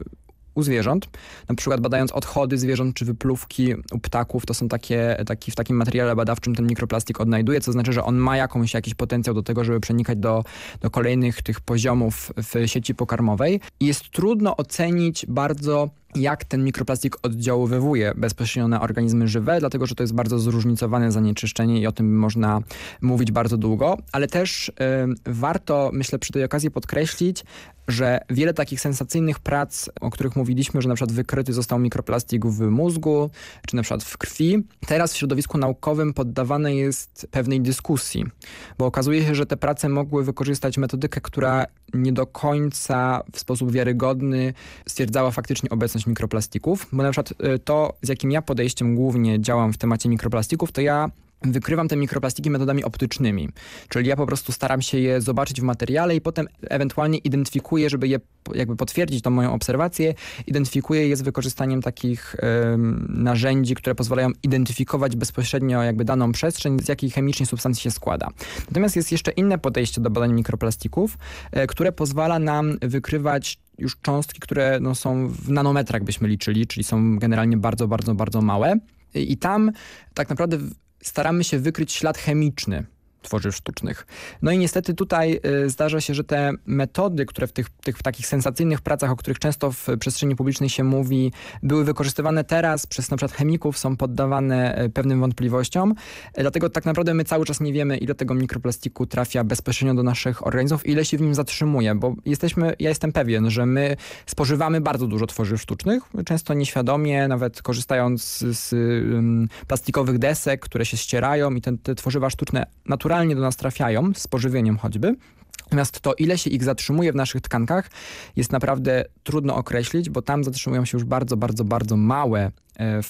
u zwierząt, na przykład badając odchody zwierząt czy wypluwki u ptaków, to są takie, taki, w takim materiale badawczym ten mikroplastik odnajduje, co znaczy, że on ma jakąś, jakiś potencjał do tego, żeby przenikać do, do kolejnych tych poziomów w sieci pokarmowej. I jest trudno ocenić bardzo jak ten mikroplastik oddziaływuje bezpośrednio na organizmy żywe, dlatego że to jest bardzo zróżnicowane zanieczyszczenie i o tym można mówić bardzo długo, ale też y, warto, myślę, przy tej okazji podkreślić, że wiele takich sensacyjnych prac, o których mówiliśmy, że na przykład wykryty został mikroplastik w mózgu, czy na przykład w krwi, teraz w środowisku naukowym poddawane jest pewnej dyskusji, bo okazuje się, że te prace mogły wykorzystać metodykę, która nie do końca w sposób wiarygodny stwierdzała faktycznie obecność mikroplastików, bo na przykład y, to, z jakim ja podejściem głównie działam w temacie mikroplastików, to ja wykrywam te mikroplastiki metodami optycznymi. Czyli ja po prostu staram się je zobaczyć w materiale i potem ewentualnie identyfikuję, żeby je jakby potwierdzić tą moją obserwację, identyfikuję je z wykorzystaniem takich narzędzi, które pozwalają identyfikować bezpośrednio jakby daną przestrzeń, z jakiej chemicznie substancji się składa. Natomiast jest jeszcze inne podejście do badań mikroplastików, e, które pozwala nam wykrywać już cząstki, które no, są w nanometrach byśmy liczyli, czyli są generalnie bardzo, bardzo, bardzo małe. I tam tak naprawdę staramy się wykryć ślad chemiczny tworzyw sztucznych. No i niestety tutaj y, zdarza się, że te metody, które w tych, tych w takich sensacyjnych pracach, o których często w przestrzeni publicznej się mówi, były wykorzystywane teraz przez na przykład chemików, są poddawane y, pewnym wątpliwościom. Y, dlatego tak naprawdę my cały czas nie wiemy, ile tego mikroplastiku trafia bezpośrednio do naszych organizmów, ile się w nim zatrzymuje, bo jesteśmy, ja jestem pewien, że my spożywamy bardzo dużo tworzyw sztucznych, często nieświadomie, nawet korzystając z, z plastikowych desek, które się ścierają i ten, te tworzywa sztuczne naturalnie naturalnie do nas trafiają, z pożywieniem choćby. Natomiast to, ile się ich zatrzymuje w naszych tkankach, jest naprawdę trudno określić, bo tam zatrzymują się już bardzo, bardzo, bardzo małe e,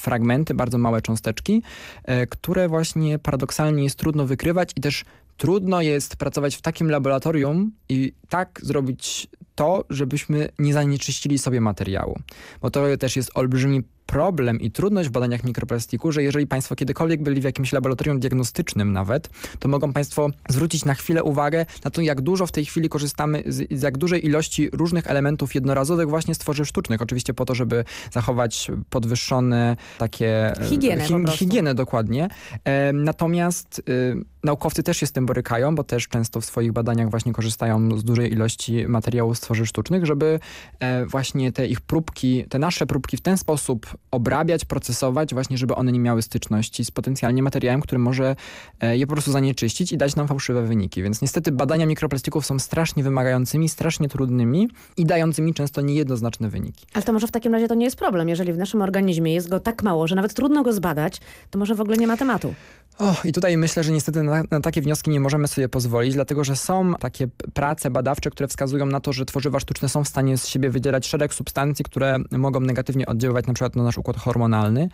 fragmenty, bardzo małe cząsteczki, e, które właśnie paradoksalnie jest trudno wykrywać i też trudno jest pracować w takim laboratorium i tak zrobić to, żebyśmy nie zanieczyścili sobie materiału. Bo to też jest olbrzymi problem i trudność w badaniach mikroplastiku, że jeżeli Państwo kiedykolwiek byli w jakimś laboratorium diagnostycznym nawet, to mogą Państwo zwrócić na chwilę uwagę na to, jak dużo w tej chwili korzystamy z, z jak dużej ilości różnych elementów jednorazowych właśnie z tworzyw sztucznych. Oczywiście po to, żeby zachować podwyższone takie... E, higienę hi, Higienę dokładnie. E, natomiast e, naukowcy też się z tym borykają, bo też często w swoich badaniach właśnie korzystają z dużej ilości materiałów z tworzyw sztucznych, żeby e, właśnie te ich próbki, te nasze próbki w ten sposób obrabiać, procesować, właśnie żeby one nie miały styczności z potencjalnie materiałem, który może e, je po prostu zanieczyścić i dać nam fałszywe wyniki. Więc niestety badania mikroplastików są strasznie wymagającymi, strasznie trudnymi i dającymi często niejednoznaczne wyniki. Ale to może w takim razie to nie jest problem. Jeżeli w naszym organizmie jest go tak mało, że nawet trudno go zbadać, to może w ogóle nie ma tematu. O, I tutaj myślę, że niestety na, na, takie wnioski nie możemy sobie pozwolić, dlatego że są takie prace badawcze, które wskazują na to, że tworzywa sztuczne są w stanie z siebie wydzielać szereg substancji, które mogą negatywnie oddziaływać na przykład na nasz układ hormonalny.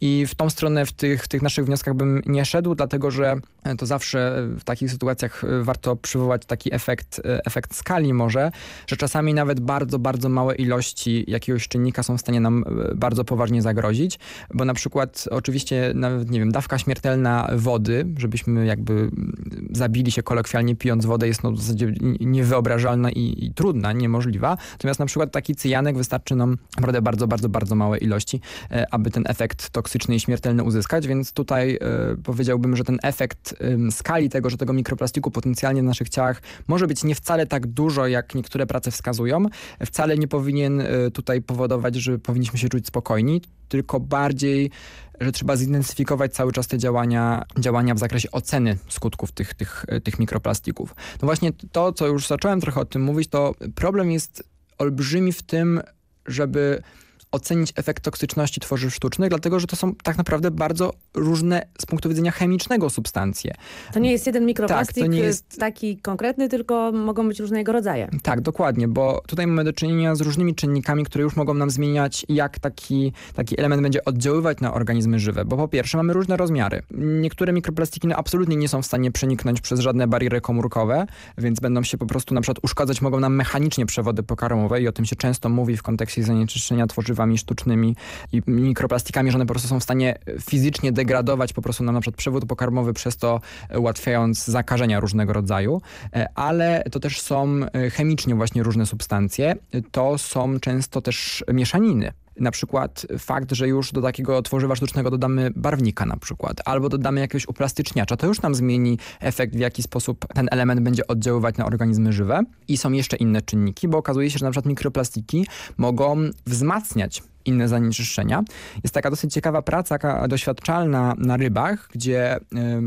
I w tą stronę w tych, w tych naszych wnioskach bym nie szedł, dlatego że to zawsze w takich sytuacjach warto przywołać taki efekt, efekt skali może, że czasami nawet bardzo, bardzo małe ilości jakiegoś czynnika są w stanie nam bardzo poważnie zagrozić, bo na przykład oczywiście nawet, nie wiem, dawka śmiertelna wody, żebyśmy jakby zabili się kolokwialnie pijąc wodę jest no w zasadzie niewyobrażalna i, i trudna, niemożliwa. Natomiast na przykład taki cyjanek wystarczy nam naprawdę bardzo, bardzo, bardzo małe ilości, e, aby ten efekt toksyczny i śmiertelny uzyskać, więc tutaj e, powiedziałbym, że ten efekt skali tego, że tego mikroplastiku potencjalnie w naszych ciałach może być nie wcale tak dużo, jak niektóre prace wskazują, wcale nie powinien e, tutaj powodować, że powinniśmy się czuć spokojni, tylko bardziej, że trzeba zintensyfikować cały czas te działania, działania w zakresie oceny skutków tych, tych, tych mikroplastików. No właśnie to, co już zacząłem trochę o tym mówić, to problem jest olbrzymi w tym, żeby ocenić efekt toksyczności tworzyw sztucznych, dlatego że to są tak naprawdę bardzo różne z punktu widzenia chemicznego substancje. To nie jest jeden mikroplastik tak, jest... taki konkretny, tylko mogą być różne jego rodzaje. Tak, dokładnie, bo tutaj mamy do czynienia z różnymi czynnikami, które już mogą nam zmieniać, jak taki, taki element będzie oddziaływać na organizmy żywe, bo po pierwsze mamy różne rozmiary. Niektóre mikroplastiki no, absolutnie nie są w stanie przeniknąć przez żadne bariery komórkowe, więc będą się po prostu na przykład uszkadzać, mogą nam mechanicznie przewody pokarmowe i o tym się często mówi w kontekście zanieczyszczenia tworzywami sztucznymi i mikroplastikami, że one po prostu są w stanie fizycznie degradować po prostu nam na przykład przewód pokarmowy, przez to ułatwiając zakażenia różnego rodzaju, e, ale to też są e, chemicznie właśnie różne substancje. To są często też mieszaniny na przykład fakt, że już do takiego tworzywa sztucznego dodamy barwnika na przykład, albo dodamy jakiegoś uplastyczniacza, to już nam zmieni efekt, w jaki sposób ten element będzie oddziaływać na organizmy żywe. I są jeszcze inne czynniki, bo okazuje się, że na przykład mikroplastiki mogą wzmacniać inne zanieczyszczenia. Jest taka dosyć ciekawa praca doświadczalna na rybach, gdzie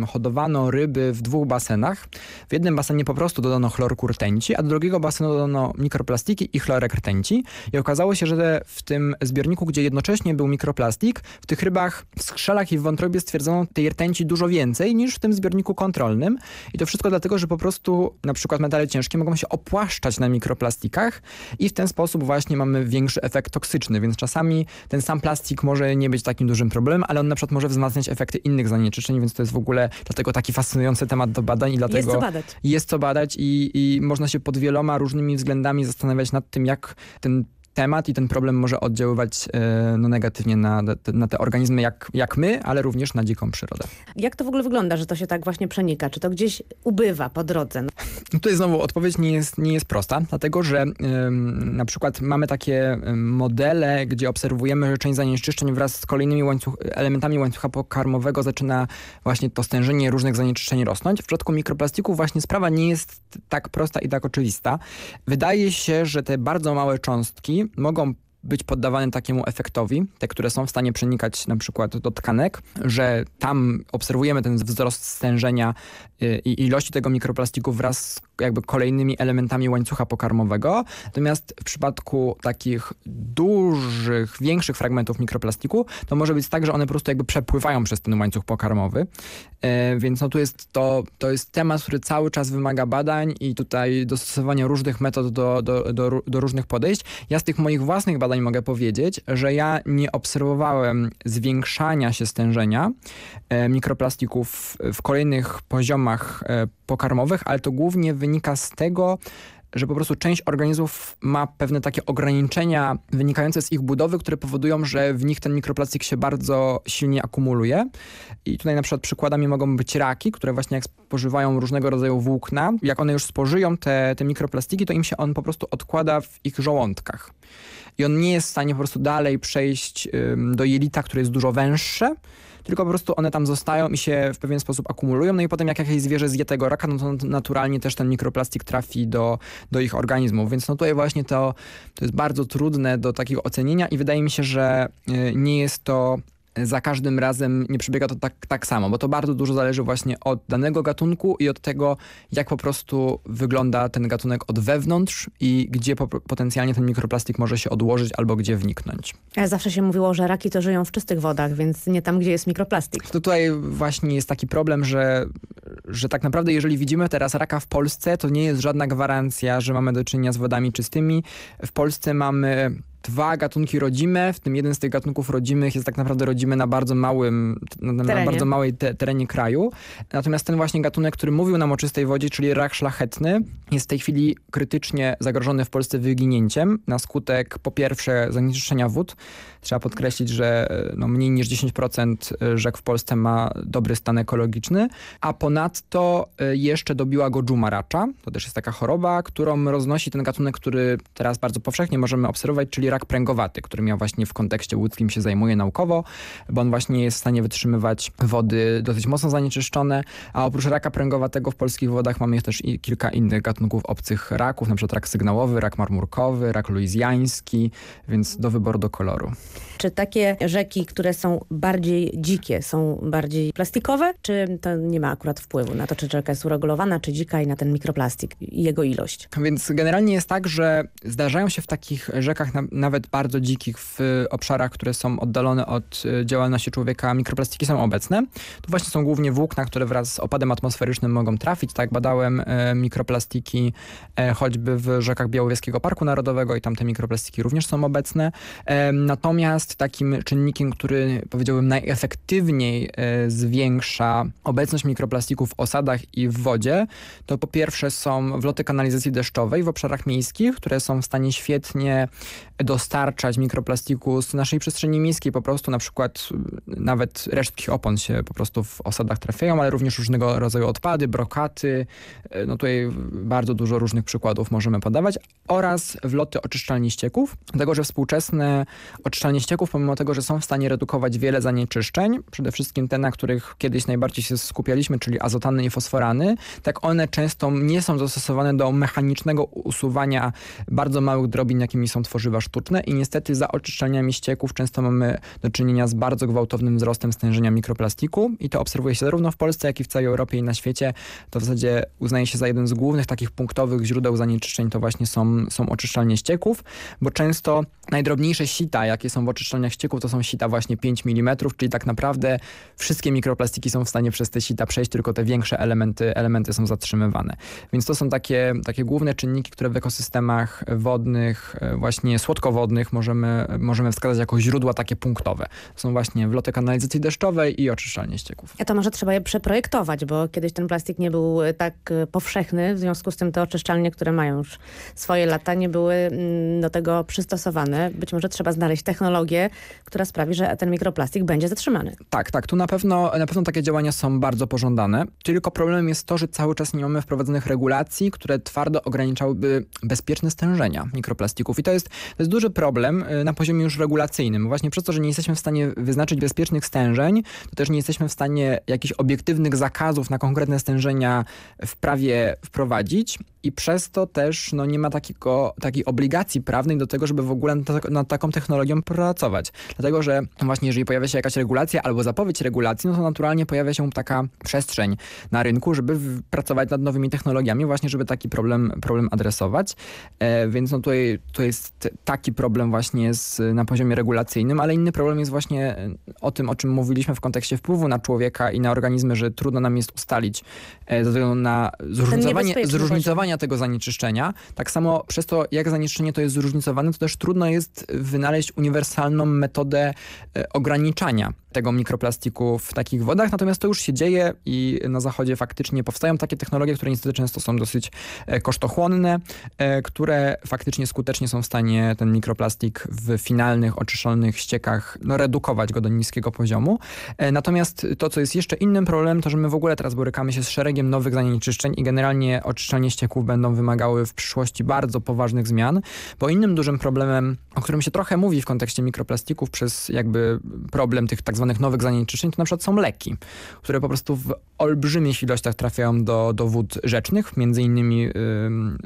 hodowano ryby w dwóch basenach. W jednym basenie po prostu dodano chlorku rtęci, a do drugiego basenu dodano mikroplastiki i chlorek rtęci. I okazało się, że w tym zbiorniku, gdzie jednocześnie był mikroplastik, w tych rybach w skrzelach i w wątrobie stwierdzono tej rtęci dużo więcej niż w tym zbiorniku kontrolnym. I to wszystko dlatego, że po prostu na przykład metale ciężkie mogą się opłaszczać na mikroplastikach i w ten sposób właśnie mamy większy efekt toksyczny, więc czasami ten sam plastik może nie być takim dużym problemem, ale on na przykład może wzmacniać efekty innych zanieczyszczeń, więc to jest w ogóle dlatego taki fascynujący temat do badań i dlatego jest co badać, jest co badać i, i można się pod wieloma różnymi względami zastanawiać nad tym, jak ten temat i ten problem może oddziaływać e, no, negatywnie na, na te organizmy jak, jak my, ale również na dziką przyrodę. Jak to w ogóle wygląda, że to się tak właśnie przenika? Czy to gdzieś ubywa po drodze? No tutaj znowu odpowiedź nie jest, nie jest prosta, dlatego że na przykład mamy takie modele, gdzie obserwujemy, że część zanieczyszczeń wraz z kolejnymi łańcuch, elementami łańcucha pokarmowego zaczyna właśnie to stężenie różnych zanieczyszczeń rosnąć. W przypadku mikroplastików właśnie sprawa nie jest tak prosta i tak oczywista. Wydaje się, że te bardzo małe cząstki mogą być poddawane takiemu efektowi, te, które są w stanie przenikać na przykład do tkanek, że tam obserwujemy ten wzrost stężenia y, i ilości tego mikroplastiku wraz z jakby kolejnymi elementami łańcucha pokarmowego. Natomiast w przypadku takich dużych, większych fragmentów mikroplastiku, to może być tak, że one po prostu jakby przepływają przez ten łańcuch pokarmowy. E, więc no tu jest to, to jest temat, który cały czas wymaga badań i tutaj dostosowania różnych metod do, do, do, do różnych podejść. Ja z tych moich własnych badań mogę powiedzieć, że ja nie obserwowałem zwiększania się stężenia e, mikroplastików w kolejnych poziomach e, pokarmowych, ale to głównie wynika z tego, że po prostu część organizmów ma pewne takie ograniczenia wynikające z ich budowy, które powodują, że w nich ten mikroplastik się bardzo silnie akumuluje. I tutaj na przykład przykładami mogą być raki, które właśnie jak spożywają różnego rodzaju włókna, jak one już spożyją te, te mikroplastiki, to im się on po prostu odkłada w ich żołądkach. I on nie jest w stanie po prostu dalej przejść ym, do jelita, które jest dużo węższe, tylko po prostu one tam zostają i się w pewien sposób akumulują, no i potem jak jakieś zwierzę zje tego raka, no to naturalnie też ten mikroplastik trafi do, do ich organizmów, więc no tutaj właśnie to, to jest bardzo trudne do takiego ocenienia i wydaje mi się, że y, nie jest to za każdym razem nie przebiega to tak, tak samo, bo to bardzo dużo zależy właśnie od danego gatunku i od tego, jak po prostu wygląda ten gatunek od wewnątrz i gdzie po, potencjalnie ten mikroplastik może się odłożyć albo gdzie wniknąć. Zawsze się mówiło, że raki to żyją w czystych wodach, więc nie tam, gdzie jest mikroplastik. To tutaj właśnie jest taki problem, że, że tak naprawdę jeżeli widzimy teraz raka w Polsce, to nie jest żadna gwarancja, że mamy do czynienia z wodami czystymi. W Polsce mamy dwa gatunki rodzime, w tym jeden z tych gatunków rodzimych jest tak naprawdę rodzimy na bardzo małym, na, bardzo małej te, terenie kraju. Natomiast ten właśnie gatunek, który mówił nam o czystej wodzie, czyli rak szlachetny, jest w tej chwili krytycznie zagrożony w Polsce wyginięciem na skutek po pierwsze zanieczyszczenia wód. Trzeba podkreślić, że no, mniej niż 10% rzek w Polsce ma dobry stan ekologiczny, a ponadto e, jeszcze dobiła go dżuma racza. To też jest taka choroba, którą roznosi ten gatunek, który teraz bardzo powszechnie możemy obserwować, czyli rak pręgowaty, którym ja właśnie w kontekście łódzkim się zajmuję naukowo, bo on właśnie jest w stanie wytrzymywać wody dosyć mocno zanieczyszczone, a oprócz raka pręgowatego w polskich wodach mamy też kilka innych gatunków obcych raków, na przykład rak sygnałowy, rak marmurkowy, rak luizjański, więc do wyboru do koloru. Czy takie rzeki, które są bardziej dzikie, są bardziej plastikowe, czy to nie ma akurat wpływu na to, czy rzeka jest uregulowana, czy dzika i na ten mikroplastik i jego ilość? Więc generalnie jest tak, że zdarzają się w takich rzekach, na, nawet bardzo dzikich, w obszarach, które są oddalone od e, działalności człowieka, mikroplastiki są obecne. To właśnie są głównie włókna, które wraz z opadem atmosferycznym mogą trafić. Tak badałem e, mikroplastiki e, choćby w rzekach Białowieskiego Parku Narodowego i tam te mikroplastiki również są obecne. E, natomiast takim czynnikiem, który powiedziałbym najefektywniej e, zwiększa obecność mikroplastików w osadach i w wodzie, to po pierwsze są wloty kanalizacji deszczowej w obszarach miejskich, które są w stanie świetnie dostarczać mikroplastiku z naszej przestrzeni miejskiej, po prostu na przykład nawet resztki opon się po prostu w osadach trafiają, ale również różnego rodzaju odpady, brokaty, e, no tutaj bardzo dużo różnych przykładów możemy podawać. Oraz wloty oczyszczalni ścieków, dlatego że współczesne oczyszczalnie ścieków, pomimo tego, że są w stanie redukować wiele zanieczyszczeń, przede wszystkim te, na których kiedyś najbardziej się skupialiśmy, czyli azotany i fosforany, tak one często nie są dostosowane do mechanicznego usuwania bardzo małych drobin, jakimi są tworzywa sztuczne i niestety za oczyszczalniami ścieków często mamy do czynienia z bardzo gwałtownym wzrostem stężenia mikroplastiku i to obserwuje się zarówno w Polsce, jak i w całej Europie i na świecie. To w zasadzie uznaje się za jeden z głównych takich punktowych źródeł zanieczyszczeń, to właśnie są, są oczyszczalnie ścieków, bo często najdrobniejsze sita, jakie są w oczyszczalniach ścieków, to są sita właśnie 5 mm, czyli tak naprawdę wszystkie mikroplastiki są w stanie przez te sita przejść, tylko te większe elementy, elementy są zatrzymywane. Więc to są takie, takie główne czynniki, które w ekosystemach wodnych, e, właśnie słodkowodnych możemy, możemy wskazać jako źródła takie punktowe. To są właśnie wloty kanalizacji deszczowej i oczyszczalnie ścieków. A to może trzeba je przeprojektować, bo kiedyś ten plastik nie był e, tak e, powszechny, w związku z tym te oczyszczalnie, które mają już swoje lata, nie były mm, do tego przystosowane. Być może trzeba znaleźć technologię, która sprawi, że ten mikroplastik będzie zatrzymany. Tak, tak. Tu na pewno, na pewno takie działania są bardzo pożądane. Tylko problemem jest to, że cały czas nie mamy wprowadzonych regulacji, które twardo ograniczałyby bezpieczne stężenia mikroplastików. I to jest, to jest duży problem y, na poziomie już regulacyjnym. Właśnie przez to, że nie jesteśmy w stanie wyznaczyć bezpiecznych stężeń, to też nie jesteśmy w stanie jakichś obiektywnych zakazów na konkretne stężenia w prawie wprowadzić i przez to też no, nie ma takiego, takiej obligacji prawnej do tego, żeby w ogóle nad, nad taką technologią pracować. Dlatego, że właśnie jeżeli pojawia się jakaś regulacja albo zapowiedź regulacji, no to naturalnie pojawia się taka przestrzeń na rynku, żeby pracować nad nowymi technologiami, właśnie żeby taki problem, problem adresować. E, więc no tutaj to jest taki problem właśnie z, na poziomie regulacyjnym, ale inny problem jest właśnie o tym, o czym mówiliśmy w kontekście wpływu na człowieka i na organizmy, że trudno nam jest ustalić e, ze względu na zróżnicowanie, zróżnicowanie tego zanieczyszczenia. Tak samo przez to, jak zanieczyszczenie to jest zróżnicowane, to też trudno jest wynaleźć uniwersalną metodę e, ograniczania tego mikroplastiku w takich wodach, natomiast to już się dzieje i na zachodzie faktycznie powstają takie technologie, które niestety często są dosyć e, kosztochłonne, e, które faktycznie skutecznie są w stanie ten mikroplastik w finalnych, oczyszczonych ściekach no, redukować go do niskiego poziomu. Natomiast to, co jest jeszcze innym problemem, to że my w ogóle teraz borykamy się z szeregiem nowych zanieczyszczeń i generalnie oczyszczanie ścieków będą wymagały w przyszłości bardzo poważnych zmian, bo innym dużym problemem, o którym się trochę mówi w kontekście mikroplastików przez jakby problem tych tak zwanych nowych zanieczyszczeń, to na przykład są leki, które po prostu w olbrzymich ilościach trafiają do, do wód rzecznych, między innymi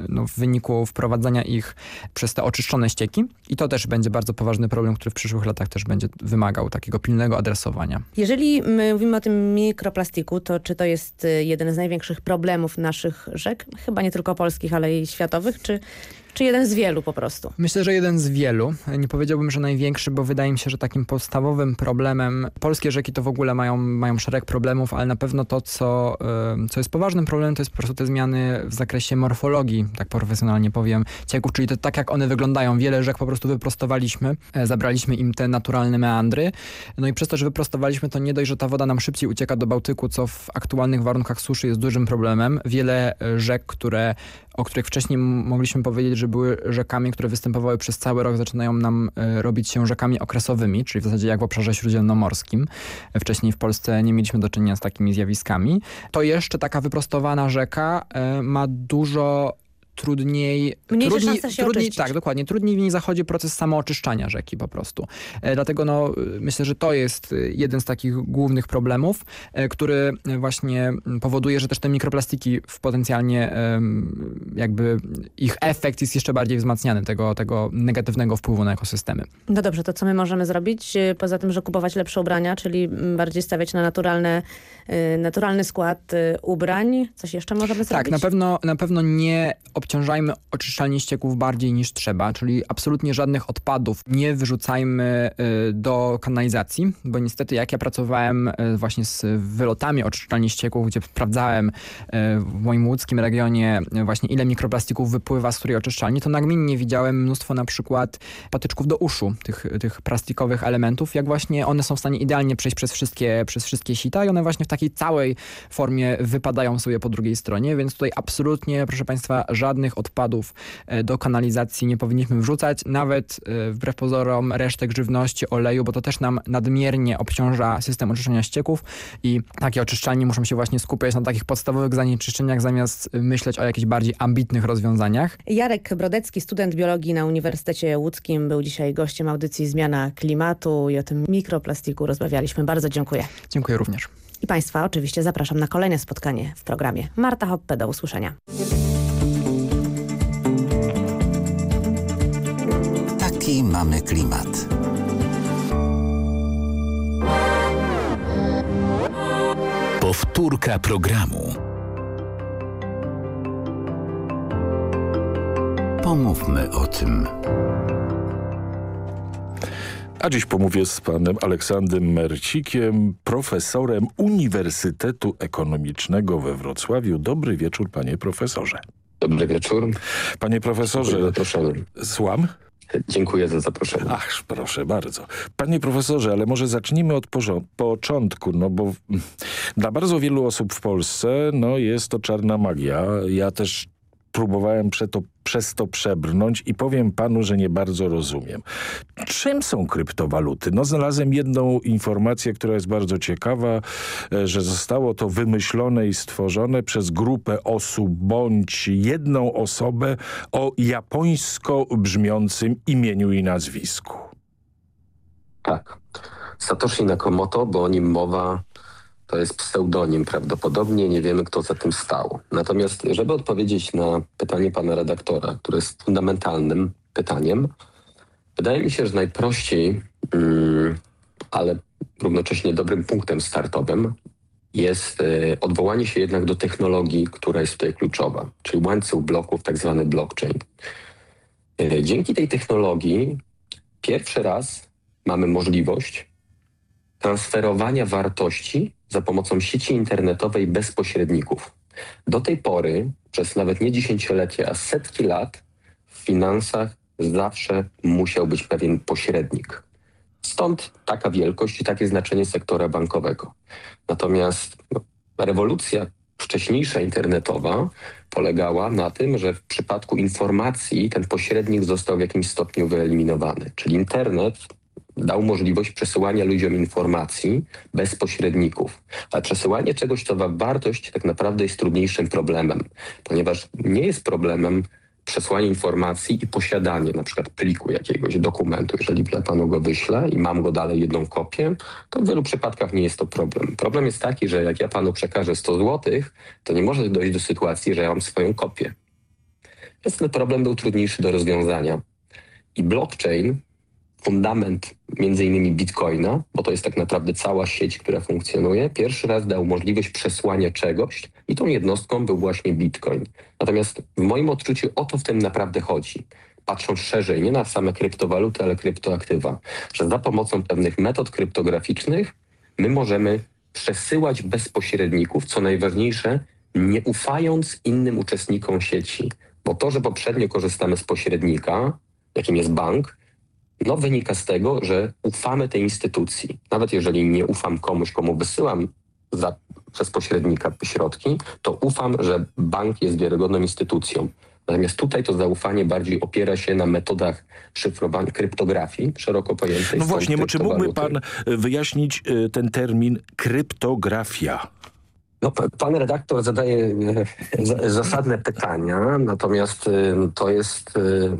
no, w wyniku wprowadzania ich przez te oczyszczone ścieki i to też będzie bardzo poważny problem, który w przyszłych latach też będzie wymagał takiego pilnego adresowania. Jeżeli my mówimy o tym mikroplastiku, to czy to jest y, jeden z największych problemów naszych rzek? Chyba nie tylko polskich, ale i światowych, czy, czy jeden z wielu po prostu? Myślę, że jeden z wielu. Nie powiedziałbym, że największy, bo wydaje mi się, że takim podstawowym problemem, polskie rzeki to w ogóle mają, mają szereg problemów, ale na pewno to, co, co jest poważnym problemem, to jest po prostu te zmiany w zakresie morfologii, tak profesjonalnie powiem, cieków, czyli to tak jak one wyglądają. Wiele rzek po prostu wyprostowaliśmy, e, zabraliśmy im te naturalne meandry, no i przez to, że wyprostowaliśmy, to nie dość, że ta woda nam szybciej ucieka do Bałtyku, co w aktualnych warunkach suszy jest dużym problemem. Wiele e, rzek, które o których wcześniej mogliśmy powiedzieć, że były rzekami, które występowały przez cały rok, zaczynają nam e, robić się rzekami okresowymi, czyli w zasadzie jak w obszarze śródziemnomorskim. Wcześniej w Polsce nie mieliśmy do czynienia z takimi zjawiskami. To jeszcze taka wyprostowana rzeka e, ma dużo trudniej... Mniejsze trudniej, szanse się trudniej, oczyścić. Tak, dokładnie. Trudniej w niej zachodzi proces samooczyszczania rzeki po prostu. E, dlatego no, y, myślę, że to jest y, jeden z takich głównych problemów, e, który właśnie powoduje, że też te mikroplastiki w potencjalnie em, jakby ich efekt jest jeszcze bardziej wzmacniany tego, tego negatywnego wpływu na ekosystemy. No dobrze, to co my możemy zrobić? Y, Poza tym, że kupować lepsze ubrania, czyli mm, bardziej stawiać na naturalne, y, naturalny skład y, ubrań. Coś jeszcze możemy zrobić? Tak, na pewno, na pewno nie obciążajmy oczyszczalni ścieków bardziej niż trzeba, czyli absolutnie żadnych odpadów nie wyrzucajmy y, do kanalizacji, bo niestety jak ja pracowałem y, właśnie z wylotami oczyszczalni ścieków, gdzie sprawdzałem y, w moim łódzkim regionie właśnie ile mikroplastików wypływa z której oczyszczalni, to nagminnie widziałem mnóstwo na przykład patyczków do uszu, tych, tych plastikowych elementów, jak właśnie one są w stanie idealnie przejść przez wszystkie, przez wszystkie sita i one właśnie w takiej całej formie wypadają sobie po drugiej stronie, więc tutaj absolutnie, proszę Państwa, żadnych odpadów e, do kanalizacji nie powinniśmy wrzucać, nawet e, wbrew pozorom resztek żywności, oleju, bo to też nam nadmiernie obciąża system oczyszczania ścieków i takie oczyszczalnie muszą się właśnie skupiać na takich podstawowych zanieczyszczeniach, zamiast myśleć o jakichś bardziej ambitnych rozwiązaniach. Jarek Brodecki, student biologii na Uniwersytecie Łódzkim, był dzisiaj gościem audycji Zmiana Klimatu i o tym mikroplastiku rozmawialiśmy. Bardzo dziękuję. Dziękuję również. I Państwa oczywiście zapraszam na kolejne spotkanie w programie. Marta Hoppe, do usłyszenia. Mamy klimat. Powtórka programu. Pomówmy o tym. A dziś pomówię z panem Aleksandrem Mercikiem, profesorem Uniwersytetu Ekonomicznego we Wrocławiu. Dobry wieczór, panie profesorze. Dobry wieczór. Panie profesorze, słucham? Dziękuję za zaproszenie. Ach, proszę bardzo. Panie profesorze, ale może zacznijmy od początku, no bo dla bardzo wielu osób w Polsce no, jest to czarna magia. Ja też próbowałem prze to, przez to przebrnąć i powiem panu, że nie bardzo rozumiem. Czym są kryptowaluty? No znalazłem jedną informację, która jest bardzo ciekawa, że zostało to wymyślone i stworzone przez grupę osób bądź jedną osobę o japońsko brzmiącym imieniu i nazwisku. Tak. Satoshi Nakamoto, bo o nim mowa to jest pseudonim prawdopodobnie, nie wiemy kto za tym stał. Natomiast żeby odpowiedzieć na pytanie pana redaktora, które jest fundamentalnym pytaniem, wydaje mi się, że najprościej, mm, ale równocześnie dobrym punktem startowym jest y, odwołanie się jednak do technologii, która jest tutaj kluczowa, czyli łańcuch bloków, tak zwany blockchain. Y, dzięki tej technologii pierwszy raz mamy możliwość transferowania wartości za pomocą sieci internetowej bez pośredników. Do tej pory, przez nawet nie dziesięciolecia, a setki lat w finansach zawsze musiał być pewien pośrednik. Stąd taka wielkość i takie znaczenie sektora bankowego. Natomiast no, rewolucja wcześniejsza internetowa polegała na tym, że w przypadku informacji ten pośrednik został w jakimś stopniu wyeliminowany. Czyli internet dał możliwość przesyłania ludziom informacji bez pośredników. A przesyłanie czegoś, co ma wartość, tak naprawdę jest trudniejszym problemem, ponieważ nie jest problemem przesłanie informacji i posiadanie na przykład pliku jakiegoś dokumentu. Jeżeli ja panu go wyślę i mam go dalej jedną kopię, to w wielu przypadkach nie jest to problem. Problem jest taki, że jak ja panu przekażę 100 zł, to nie może dojść do sytuacji, że ja mam swoją kopię. Więc ten problem był trudniejszy do rozwiązania. I blockchain fundament między innymi Bitcoina, bo to jest tak naprawdę cała sieć, która funkcjonuje, pierwszy raz dał możliwość przesłania czegoś i tą jednostką był właśnie Bitcoin. Natomiast w moim odczuciu o to w tym naprawdę chodzi. Patrząc szerzej, nie na same kryptowaluty, ale kryptoaktywa, że za pomocą pewnych metod kryptograficznych my możemy przesyłać bez pośredników, co najważniejsze, nie ufając innym uczestnikom sieci. Bo to, że poprzednio korzystamy z pośrednika, jakim jest bank, no wynika z tego, że ufamy tej instytucji. Nawet jeżeli nie ufam komuś, komu wysyłam za, przez pośrednika środki, to ufam, że bank jest wiarygodną instytucją. Natomiast tutaj to zaufanie bardziej opiera się na metodach szyfrowania, kryptografii szeroko pojętej. No właśnie, bo czy mógłby pan wyjaśnić y, ten termin kryptografia? No, pan redaktor zadaje e, za- zasadne pytania, natomiast e, to jest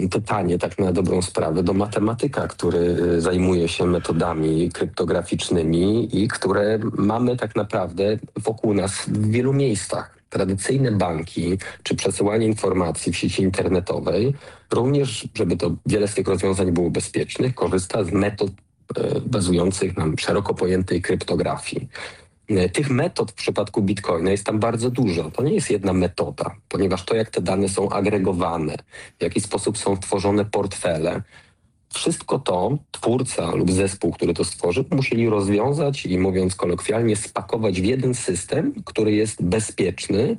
e, pytanie tak na dobrą sprawę do matematyka, który e, zajmuje się metodami kryptograficznymi i które mamy tak naprawdę wokół nas w wielu miejscach. Tradycyjne banki czy przesyłanie informacji w sieci internetowej, również, żeby to wiele z tych rozwiązań było bezpiecznych, korzysta z metod e, bazujących na szeroko pojętej kryptografii. E, Tych metod w przypadku Bitcoina jest tam bardzo dużo. To nie jest jedna metoda, ponieważ to, jak te dane są agregowane, w jaki sposób są tworzone portfele, wszystko to twórca lub zespół, który to stworzył, musieli rozwiązać i mówiąc kolokwialnie, spakować w jeden system, który jest bezpieczny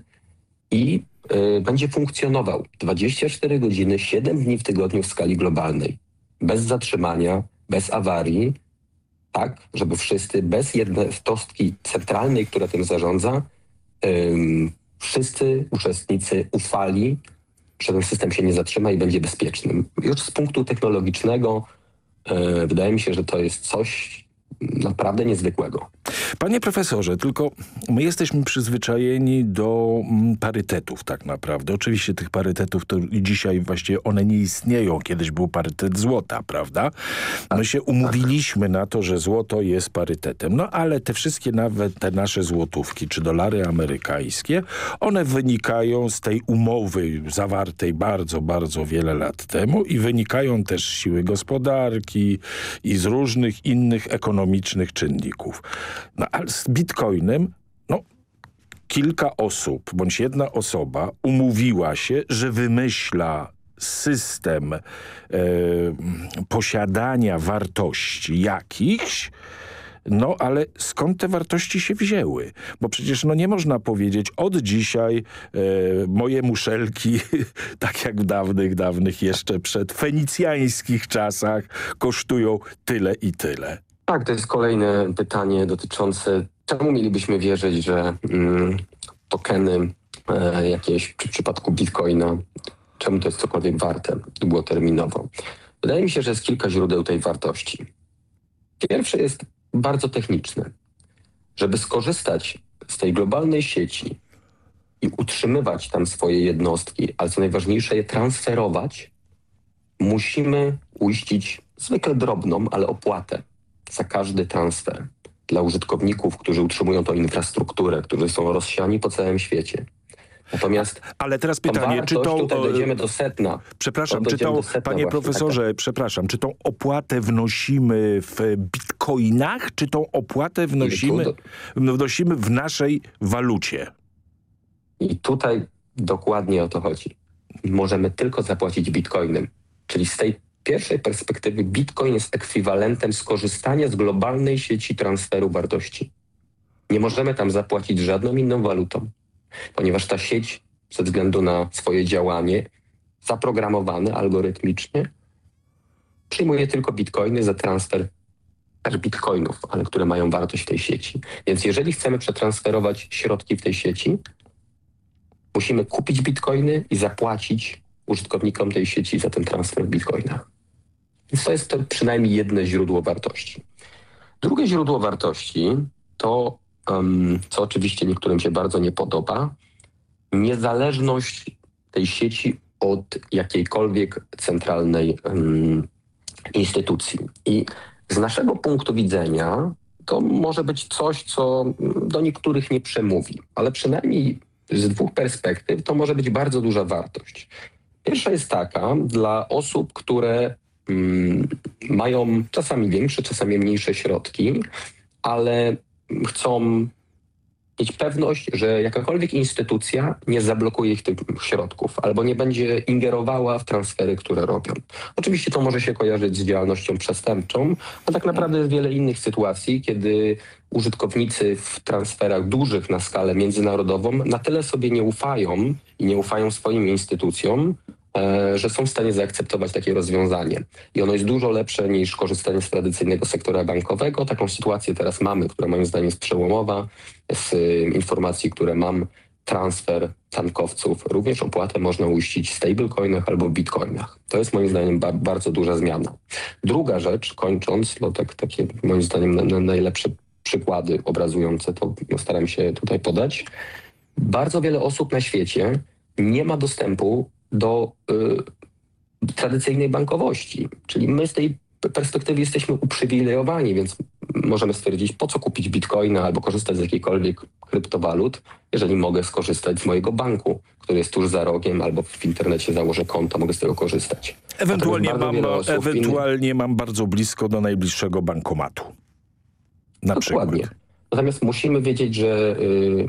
i y, będzie funkcjonował 24 godziny, 7 dni w tygodniu w skali globalnej. Bez zatrzymania, bez awarii, tak, żeby wszyscy bez jednostki centralnej, która tym zarządza, wszyscy uczestnicy ufali, że ten system się nie zatrzyma i będzie bezpiecznym. Już z punktu technologicznego e, wydaje mi się, że to jest coś naprawdę niezwykłego. Panie profesorze, tylko my jesteśmy przyzwyczajeni do mm, parytetów tak naprawdę. Oczywiście tych parytetów to dzisiaj właściwie one nie istnieją. Kiedyś był parytet złota, prawda? My się umówiliśmy na to, że złoto jest parytetem. No ale te wszystkie nawet te nasze złotówki, czy dolary amerykańskie, one wynikają z tej umowy zawartej bardzo, bardzo wiele lat temu i wynikają też z siły gospodarki i z różnych innych ekonomicznych czynników. No ale z bitcoinem, no kilka osób, bądź jedna osoba umówiła się, że wymyśla system e, posiadania wartości jakichś, no ale skąd te wartości się wzięły? Bo przecież no nie można powiedzieć od dzisiaj e, moje muszelki, tak jak w dawnych, dawnych jeszcze przed fenicjańskich czasach kosztują tyle i tyle. Tak, to jest kolejne pytanie dotyczące, czemu mielibyśmy wierzyć, że mm, tokeny e, jakieś, czy w przypadku bitcoina, czemu to jest cokolwiek warte długoterminowo. Wydaje mi się, że jest kilka źródeł tej wartości. Pierwsze jest bardzo techniczne. Żeby skorzystać z tej globalnej sieci i utrzymywać tam swoje jednostki, ale co najważniejsze je transferować, musimy uiścić zwykle drobną, ale opłatę za każdy transfer dla użytkowników, którzy utrzymują tą infrastrukturę, którzy są rozsiani po całym świecie. Natomiast Ale teraz ta pytanie, czy to... Tutaj e, dojdziemy do setna. Przepraszam, To czy setna panie właśnie, profesorze, tak, przepraszam, czy tą opłatę wnosimy w bitcoinach, czy tą opłatę wnosimy, tu wnosimy w naszej walucie? I tutaj dokładnie o to chodzi. Możemy tylko zapłacić bitcoinem. Czyli z tej pierwszej perspektywy bitcoin jest ekwiwalentem skorzystania z globalnej sieci transferu wartości. Nie możemy tam zapłacić żadną inną walutą, ponieważ ta sieć ze względu na swoje działanie zaprogramowane algorytmicznie przyjmuje tylko bitcoiny za transfer też bitcoinów, ale które mają wartość w tej sieci. Więc jeżeli chcemy przetransferować środki w tej sieci, musimy kupić bitcoiny i zapłacić użytkownikom tej sieci za ten transfer w bitcoinach. Więc to jest to przynajmniej jedno źródło wartości. Drugie źródło wartości to, co oczywiście niektórym się bardzo nie podoba, niezależność tej sieci od jakiejkolwiek centralnej instytucji. I z naszego punktu widzenia to może być coś, co do niektórych nie przemówi, ale przynajmniej z dwóch perspektyw to może być bardzo duża wartość. Pierwsza jest taka dla osób, które mają czasami większe, czasami mniejsze środki, ale chcą mieć pewność, że jakakolwiek instytucja nie zablokuje ich tych środków albo nie będzie ingerowała w transfery, które robią. Oczywiście to może się kojarzyć z działalnością przestępczą, a tak naprawdę jest wiele innych sytuacji, kiedy użytkownicy w transferach dużych na skalę międzynarodową na tyle sobie nie ufają i nie ufają swoim instytucjom, że są w stanie zaakceptować takie rozwiązanie. I ono jest dużo lepsze niż korzystanie z tradycyjnego sektora bankowego. Taką sytuację teraz mamy, która moim zdaniem jest przełomowa. Z informacji, które mam, transfer tankowców, również opłatę można uiścić w stablecoinach albo bitcoinach. To jest moim zdaniem ba bardzo duża zmiana. Druga rzecz, kończąc, bo tak, takie moim zdaniem na, na najlepsze przykłady obrazujące to staram się tutaj podać. Bardzo wiele osób na świecie nie ma dostępu do y, tradycyjnej bankowości. Czyli my z tej perspektywy jesteśmy uprzywilejowani, więc możemy stwierdzić, po co kupić bitcoina albo korzystać z jakiejkolwiek kryptowalut, jeżeli mogę skorzystać z mojego banku, który jest tuż za rogiem, albo w internecie założę konto, mogę z tego korzystać. Ewentualnie, mam, ewentualnie innych... mam bardzo blisko do najbliższego bankomatu. Na Dokładnie. przykład. Natomiast musimy wiedzieć, że y,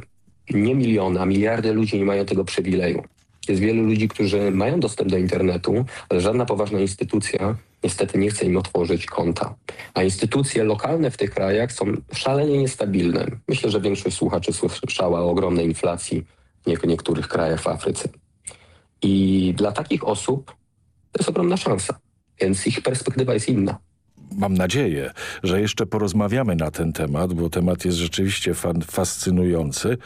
nie miliony, a miliardy ludzi nie mają tego przywileju. Jest wielu ludzi, którzy mają dostęp do internetu, ale żadna poważna instytucja niestety nie chce im otworzyć konta. A instytucje lokalne w tych krajach są szalenie niestabilne. Myślę, że większość słuchaczy słyszała o ogromnej inflacji w niektórych krajach w Afryce. I dla takich osób to jest ogromna szansa, więc ich perspektywa jest inna mam nadzieję, że jeszcze porozmawiamy na ten temat, bo temat jest rzeczywiście fascynujący.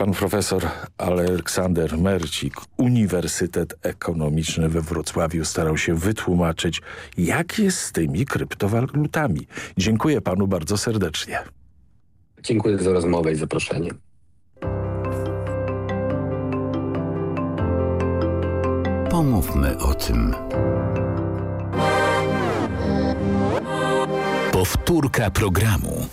Pan profesor Aleksander Mercik, Uniwersytet Ekonomiczny we Wrocławiu starał się wytłumaczyć, jak jest z tymi kryptowalutami. Dziękuję panu bardzo serdecznie. Dziękuję za rozmowę i zaproszenie. Pomówmy o tym. Powtórka programu.